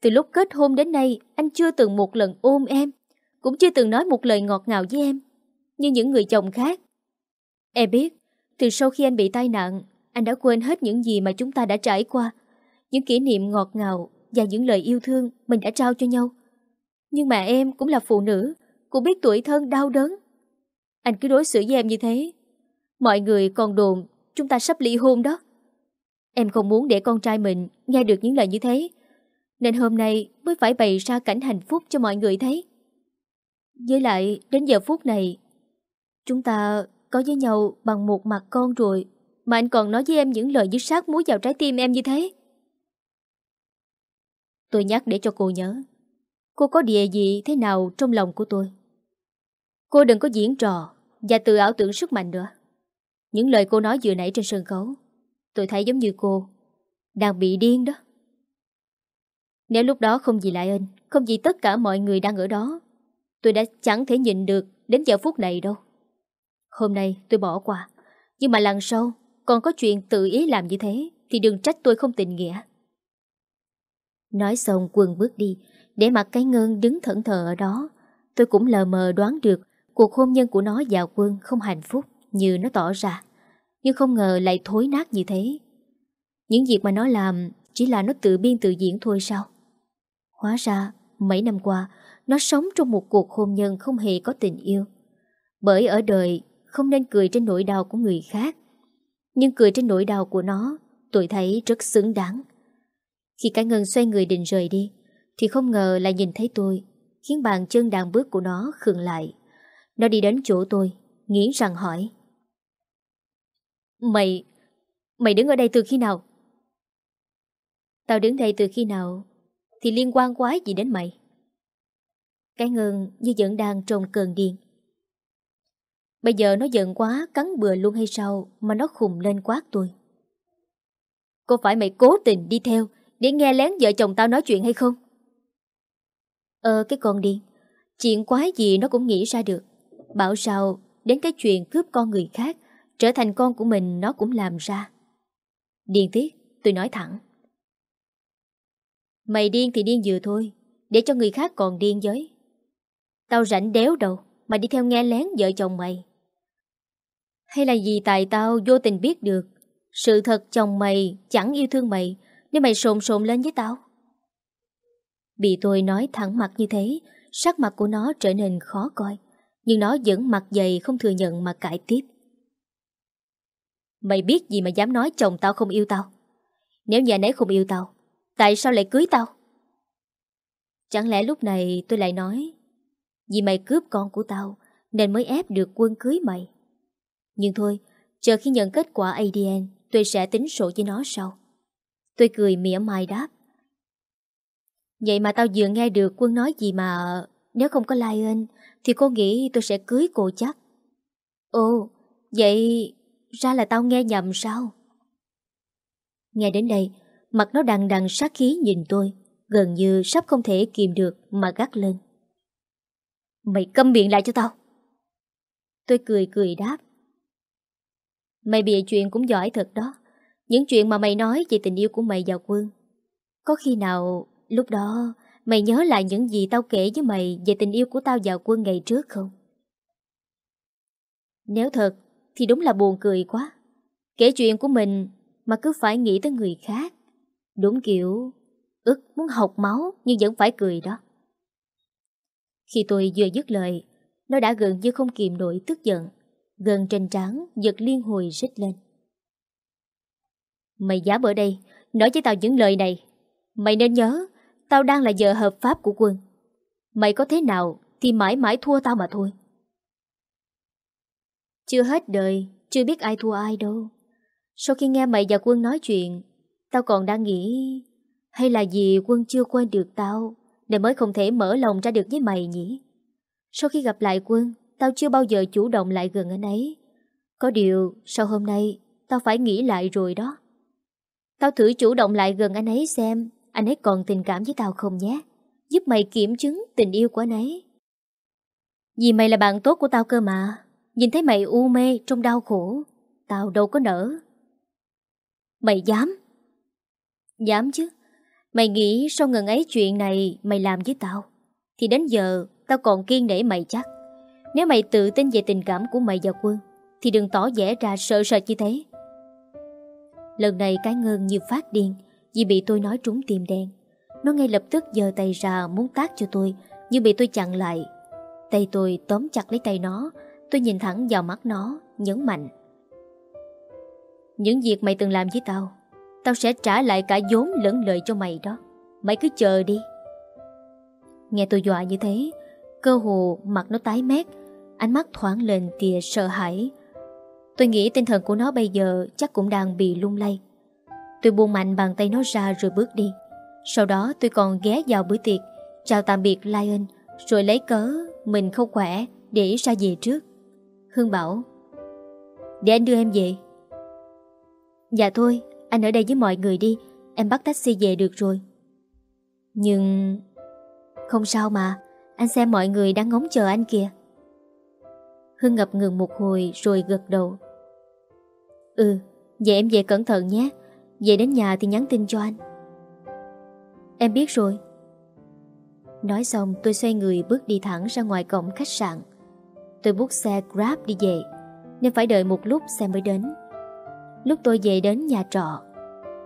Từ lúc kết hôn đến nay, anh chưa từng một lần ôm em, cũng chưa từng nói một lời ngọt ngào với em, như những người chồng khác. Em biết, từ sau khi anh bị tai nạn, anh đã quên hết những gì mà chúng ta đã trải qua, những kỷ niệm ngọt ngào và những lời yêu thương mình đã trao cho nhau. Nhưng mà em cũng là phụ nữ, cũng biết tuổi thân đau đớn. Anh cứ đối xử với em như thế. Mọi người còn đồn chúng ta sắp ly hôn đó. Em không muốn để con trai mình nghe được những lời như thế. Nên hôm nay mới phải bày ra cảnh hạnh phúc cho mọi người thấy. Với lại, đến giờ phút này, chúng ta có với nhau bằng một mặt con rồi, mà anh còn nói với em những lời dứt sát muối vào trái tim em như thế. Tôi nhắc để cho cô nhớ, cô có địa gì thế nào trong lòng của tôi. Cô đừng có diễn trò và tự ảo tưởng sức mạnh nữa. Những lời cô nói vừa nãy trên sân khấu, tôi thấy giống như cô đang bị điên đó. Nếu lúc đó không gì lại anh, không gì tất cả mọi người đang ở đó, tôi đã chẳng thể nhìn được đến giờ phút này đâu. Hôm nay tôi bỏ qua, nhưng mà lần sau còn có chuyện tự ý làm như thế thì đừng trách tôi không tình nghĩa. Nói xong quân bước đi, để mặt cái ngân đứng thẫn thờ ở đó. Tôi cũng lờ mờ đoán được cuộc hôn nhân của nó và quân không hạnh phúc như nó tỏ ra. Nhưng không ngờ lại thối nát như thế. Những việc mà nó làm chỉ là nó tự biên tự diễn thôi sao? Hóa ra, mấy năm qua, nó sống trong một cuộc hôn nhân không hề có tình yêu. Bởi ở đời, không nên cười trên nỗi đau của người khác. Nhưng cười trên nỗi đau của nó, tôi thấy rất xứng đáng. Khi cả ngân xoay người định rời đi, thì không ngờ lại nhìn thấy tôi, khiến bàn chân đàn bước của nó khựng lại. Nó đi đến chỗ tôi, nghiến răng hỏi. Mày, mày đứng ở đây từ khi nào? Tao đứng đây từ khi nào thì liên quan quái gì đến mày? Cái ngân như vẫn đang trong cơn điên. Bây giờ nó giận quá cắn bừa luôn hay sao mà nó khùng lên quát tôi. Có phải mày cố tình đi theo để nghe lén vợ chồng tao nói chuyện hay không? Ờ cái con điên, chuyện quái gì nó cũng nghĩ ra được. Bảo sao đến cái chuyện cướp con người khác trở thành con của mình nó cũng làm ra. Điên tiết, tôi nói thẳng. Mày điên thì điên vừa thôi, để cho người khác còn điên với. Tao rảnh đéo đâu, mà đi theo nghe lén vợ chồng mày. Hay là vì tại tao vô tình biết được sự thật chồng mày chẳng yêu thương mày nếu mày sồn sồn lên với tao. Bị tôi nói thẳng mặt như thế, sắc mặt của nó trở nên khó coi, nhưng nó vẫn mặt dày không thừa nhận mà cãi tiếp. Mày biết gì mà dám nói chồng tao không yêu tao? Nếu nhà ấy không yêu tao, tại sao lại cưới tao? Chẳng lẽ lúc này tôi lại nói Vì mày cướp con của tao Nên mới ép được quân cưới mày Nhưng thôi Chờ khi nhận kết quả ADN Tôi sẽ tính sổ với nó sau Tôi cười mỉa mai đáp Vậy mà tao vừa nghe được quân nói gì mà Nếu không có Lion Thì cô nghĩ tôi sẽ cưới cô chắc Ồ Vậy ra là tao nghe nhầm sao? Nghe đến đây, Mặt nó đằng đằng sát khí nhìn tôi, Gần như sắp không thể kìm được Mà gắt lên. Mày câm miệng lại cho tao. Tôi cười cười đáp. Mày bịa chuyện cũng giỏi thật đó. Những chuyện mà mày nói về tình yêu của mày và Quân, Có khi nào lúc đó Mày nhớ lại những gì tao kể với mày Về tình yêu của tao và Quân ngày trước không? Nếu thật thì đúng là buồn cười quá Kể chuyện của mình Mà cứ phải nghĩ tới người khác Đúng kiểu ức muốn học máu nhưng vẫn phải cười đó. Khi tôi vừa dứt lời, nó đã gần như không kìm nổi tức giận, gần trên trán giật liên hồi rít lên. Mày dám ở đây, nói với tao những lời này. Mày nên nhớ, tao đang là vợ hợp pháp của quân. Mày có thế nào thì mãi mãi thua tao mà thôi. Chưa hết đời, chưa biết ai thua ai đâu. Sau khi nghe mày và quân nói chuyện, tao còn đang nghĩ hay là vì quân chưa quên được tao Nên mới không thể mở lòng ra được với mày nhỉ? Sau khi gặp lại quân Tao chưa bao giờ chủ động lại gần anh ấy. Có điều Sau hôm nay Tao phải nghĩ lại rồi đó. Tao thử chủ động lại gần anh ấy xem Anh ấy còn tình cảm với tao không nhé? Giúp mày kiểm chứng tình yêu của anh ấy. Vì mày là bạn tốt của tao cơ mà. Nhìn thấy mày u mê trong đau khổ, Tao đâu có nỡ. Mày dám? Dám chứ. Mày nghĩ sau ngần ấy chuyện này mày làm với tao, Thì đến giờ tao còn kiên để mày chắc. Nếu mày tự tin về tình cảm của mày và quân, Thì đừng tỏ vẻ ra sợ sệt như thế. Lần này cái ngơn như phát điên, Vì bị tôi nói trúng tim đen. Nó ngay lập tức giơ tay ra muốn tác cho tôi, Nhưng bị tôi chặn lại. Tay tôi tóm chặt lấy tay nó Tôi nhìn thẳng vào mắt nó, Nhấn mạnh. Những việc mày từng làm với tao Tao sẽ trả lại cả vốn lẫn lời cho mày đó. Mày cứ chờ đi. Nghe tôi dọa như thế, Cơ hồ mặt nó tái mét, Ánh mắt thoáng lên tia sợ hãi. Tôi nghĩ tinh thần của nó bây giờ Chắc cũng đang bị lung lay. Tôi buông mạnh bàn tay nó ra rồi bước đi. Sau đó tôi còn ghé vào bữa tiệc, Chào tạm biệt Lion, Rồi lấy cớ Mình không khỏe Để ra về trước. Hương bảo, Để anh đưa em về. Dạ thôi, anh ở đây với mọi người đi, Em bắt taxi về được rồi. Nhưng Không sao mà, Anh xem mọi người đang ngóng chờ anh kìa. Hưng ngập ngừng một hồi Rồi gật đầu. Ừ Vậy em về cẩn thận nhé, Về đến nhà thì nhắn tin cho anh. Em biết rồi. Nói xong, tôi xoay người bước đi thẳng ra ngoài cổng khách sạn. Tôi bút xe Grab đi về, Nên phải đợi một lúc xe mới đến. Lúc tôi về đến nhà trọ,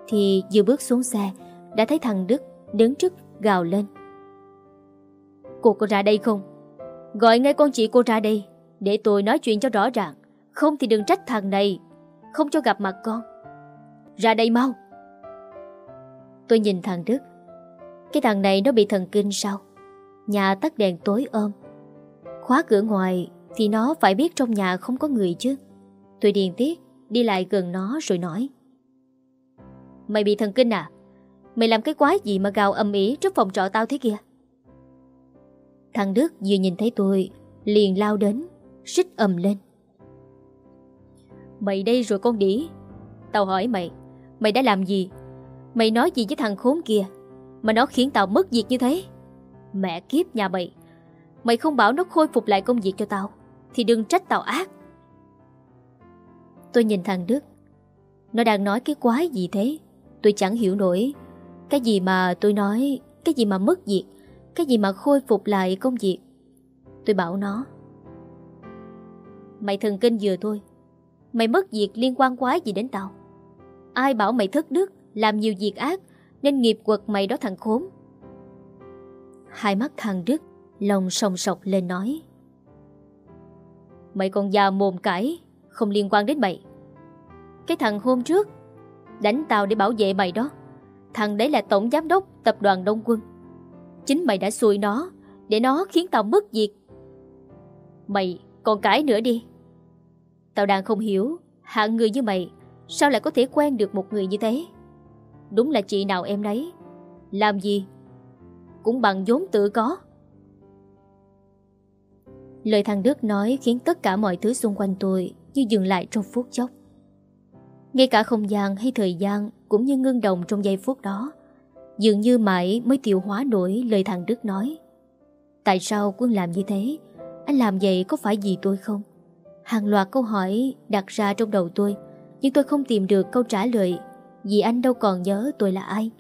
Thì vừa bước xuống xe, Đã thấy thằng Đức đứng trước gào lên. Cô có ra đây không? Gọi ngay con chị cô ra đây, Để tôi nói chuyện cho rõ ràng. Không thì đừng trách thằng này, Không cho gặp mặt con. Ra đây mau. Tôi nhìn thằng Đức. Cái thằng này nó bị thần kinh sao? Nhà tắt đèn tối ôm Khóa cửa ngoài thì nó phải biết trong nhà không có người chứ. Tôi điền tiếc Đi lại gần nó rồi nói. Mày bị thần kinh à? Mày làm cái quái gì mà gào âm ỉ trước phòng trọ tao thế kia Thằng Đức vừa nhìn thấy tôi Liền lao đến Xích ầm lên. Mày đây rồi con đĩ, Tao hỏi mày Mày đã làm gì? Mày nói gì với thằng khốn kia? Mà nó khiến tao mất việc như thế. Mẹ kiếp nhà mày. Mày không bảo nó khôi phục lại công việc cho tao. Thì đừng trách tao ác. Tôi nhìn thằng Đức. Nó đang nói cái quái gì thế? Tôi chẳng hiểu nổi. Cái gì mà tôi nói, Cái gì mà mất việc, Cái gì mà khôi phục lại công việc? Tôi bảo nó. Mày thần kinh vừa thôi. Mày mất việc liên quan quái gì đến tao? Ai bảo mày thất đức, Làm nhiều việc ác, Nên nghiệp quật mày đó thằng khốn? Hai mắt thằng Đức, Lòng sòng sọc lên nói. Mày còn già mồm cãi Không liên quan đến mày. Cái thằng hôm trước, Đánh tao để bảo vệ mày đó. Thằng đấy là tổng giám đốc tập đoàn Đông Quân. Chính mày đã xui nó, Để nó khiến tao mất việc. Mày còn cãi nữa đi. Tao đang không hiểu, Hạng người như mày, Sao lại có thể quen được một người như thế? Đúng là chị nào em đấy Làm gì? Cũng bằng vốn tự có. Lời thằng Đức nói khiến tất cả mọi thứ xung quanh tôi như dừng lại trong phút chốc. Ngay cả không gian hay thời gian cũng như ngưng đồng trong giây phút đó. Dường như mãi mới tiêu hóa nổi lời thằng Đức nói. Tại sao quân làm như thế? Anh làm vậy có phải vì tôi không? Hàng loạt câu hỏi đặt ra trong đầu tôi, Nhưng tôi không tìm được câu trả lời Vì anh đâu còn nhớ tôi là ai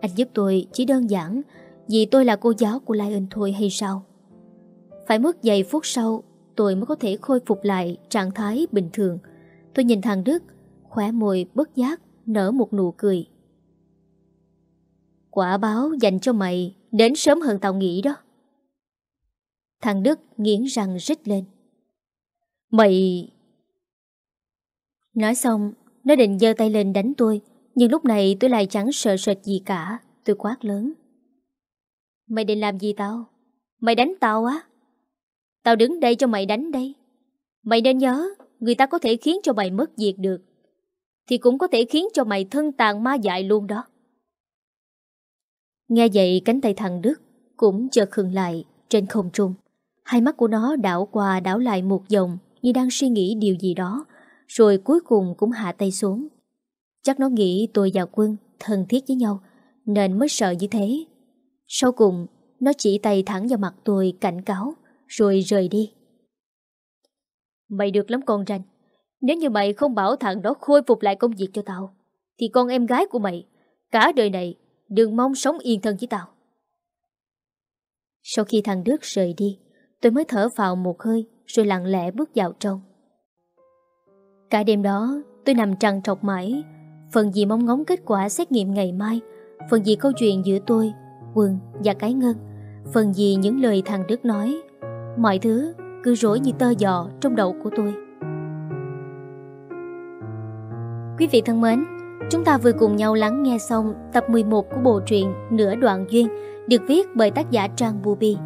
Anh giúp tôi chỉ đơn giản Vì tôi là cô giáo của Lion thôi hay sao phải mất vài phút sau Tôi mới có thể khôi phục lại trạng thái bình thường Tôi nhìn thằng Đức Khỏe môi bất giác Nở một nụ cười Quả báo dành cho mày Đến sớm hơn tao nghĩ đó Thằng Đức nghiến răng rít lên Mày... Nói xong, nó định giơ tay lên đánh tôi, nhưng lúc này tôi lại chẳng sợ sệt gì cả, tôi quát lớn. Mày định làm gì tao? Mày đánh tao á? Tao đứng đây cho mày đánh đây. Mày nên nhớ, người ta có thể khiến cho mày mất việc được, thì cũng có thể khiến cho mày thân tàn ma dại luôn đó. Nghe vậy cánh tay thằng Đức cũng chợt khừng lại trên không trung. Hai mắt của nó đảo qua đảo lại một vòng như đang suy nghĩ điều gì đó, rồi cuối cùng cũng hạ tay xuống. Chắc nó nghĩ tôi và Quân thân thiết với nhau, nên mới sợ như thế. Sau cùng, nó chỉ tay thẳng vào mặt tôi cảnh cáo, rồi rời đi. Mày được lắm con ranh. Nếu như mày không bảo thằng đó khôi phục lại công việc cho tao, thì con em gái của mày, cả đời này, đừng mong sống yên thân với tao. Sau khi thằng Đức rời đi, tôi mới thở vào một hơi rồi lặng lẽ bước vào trong. Cả đêm đó, tôi nằm trằn trọc mãi, phần gì mong ngóng kết quả xét nghiệm ngày mai, phần gì câu chuyện giữa tôi, Quân và Cái Ngân, phần gì những lời thằng Đức nói. Mọi thứ cứ rối như tơ giò trong đầu của tôi. Quý vị thân mến, chúng ta vừa cùng nhau lắng nghe xong tập 11 của bộ truyện Nửa Đoạn Duyên được viết bởi tác giả Trang Bubi.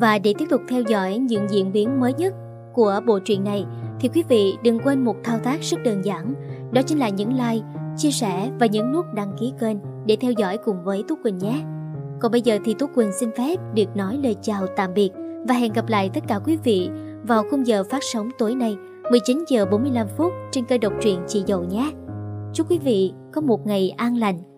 Và để tiếp tục theo dõi những diễn biến mới nhất của bộ truyện này thì quý vị đừng quên một thao tác rất đơn giản, đó chính là những like, chia sẻ và nhấn nút đăng ký kênh để theo dõi cùng với Tú Quỳnh nhé. Còn bây giờ thì Tú Quỳnh xin phép được nói lời chào tạm biệt và hẹn gặp lại tất cả quý vị vào khung giờ phát sóng tối nay 19 giờ 45 phút trên kênh độc truyện Chị Dậu nhé. Chúc quý vị có một ngày an lành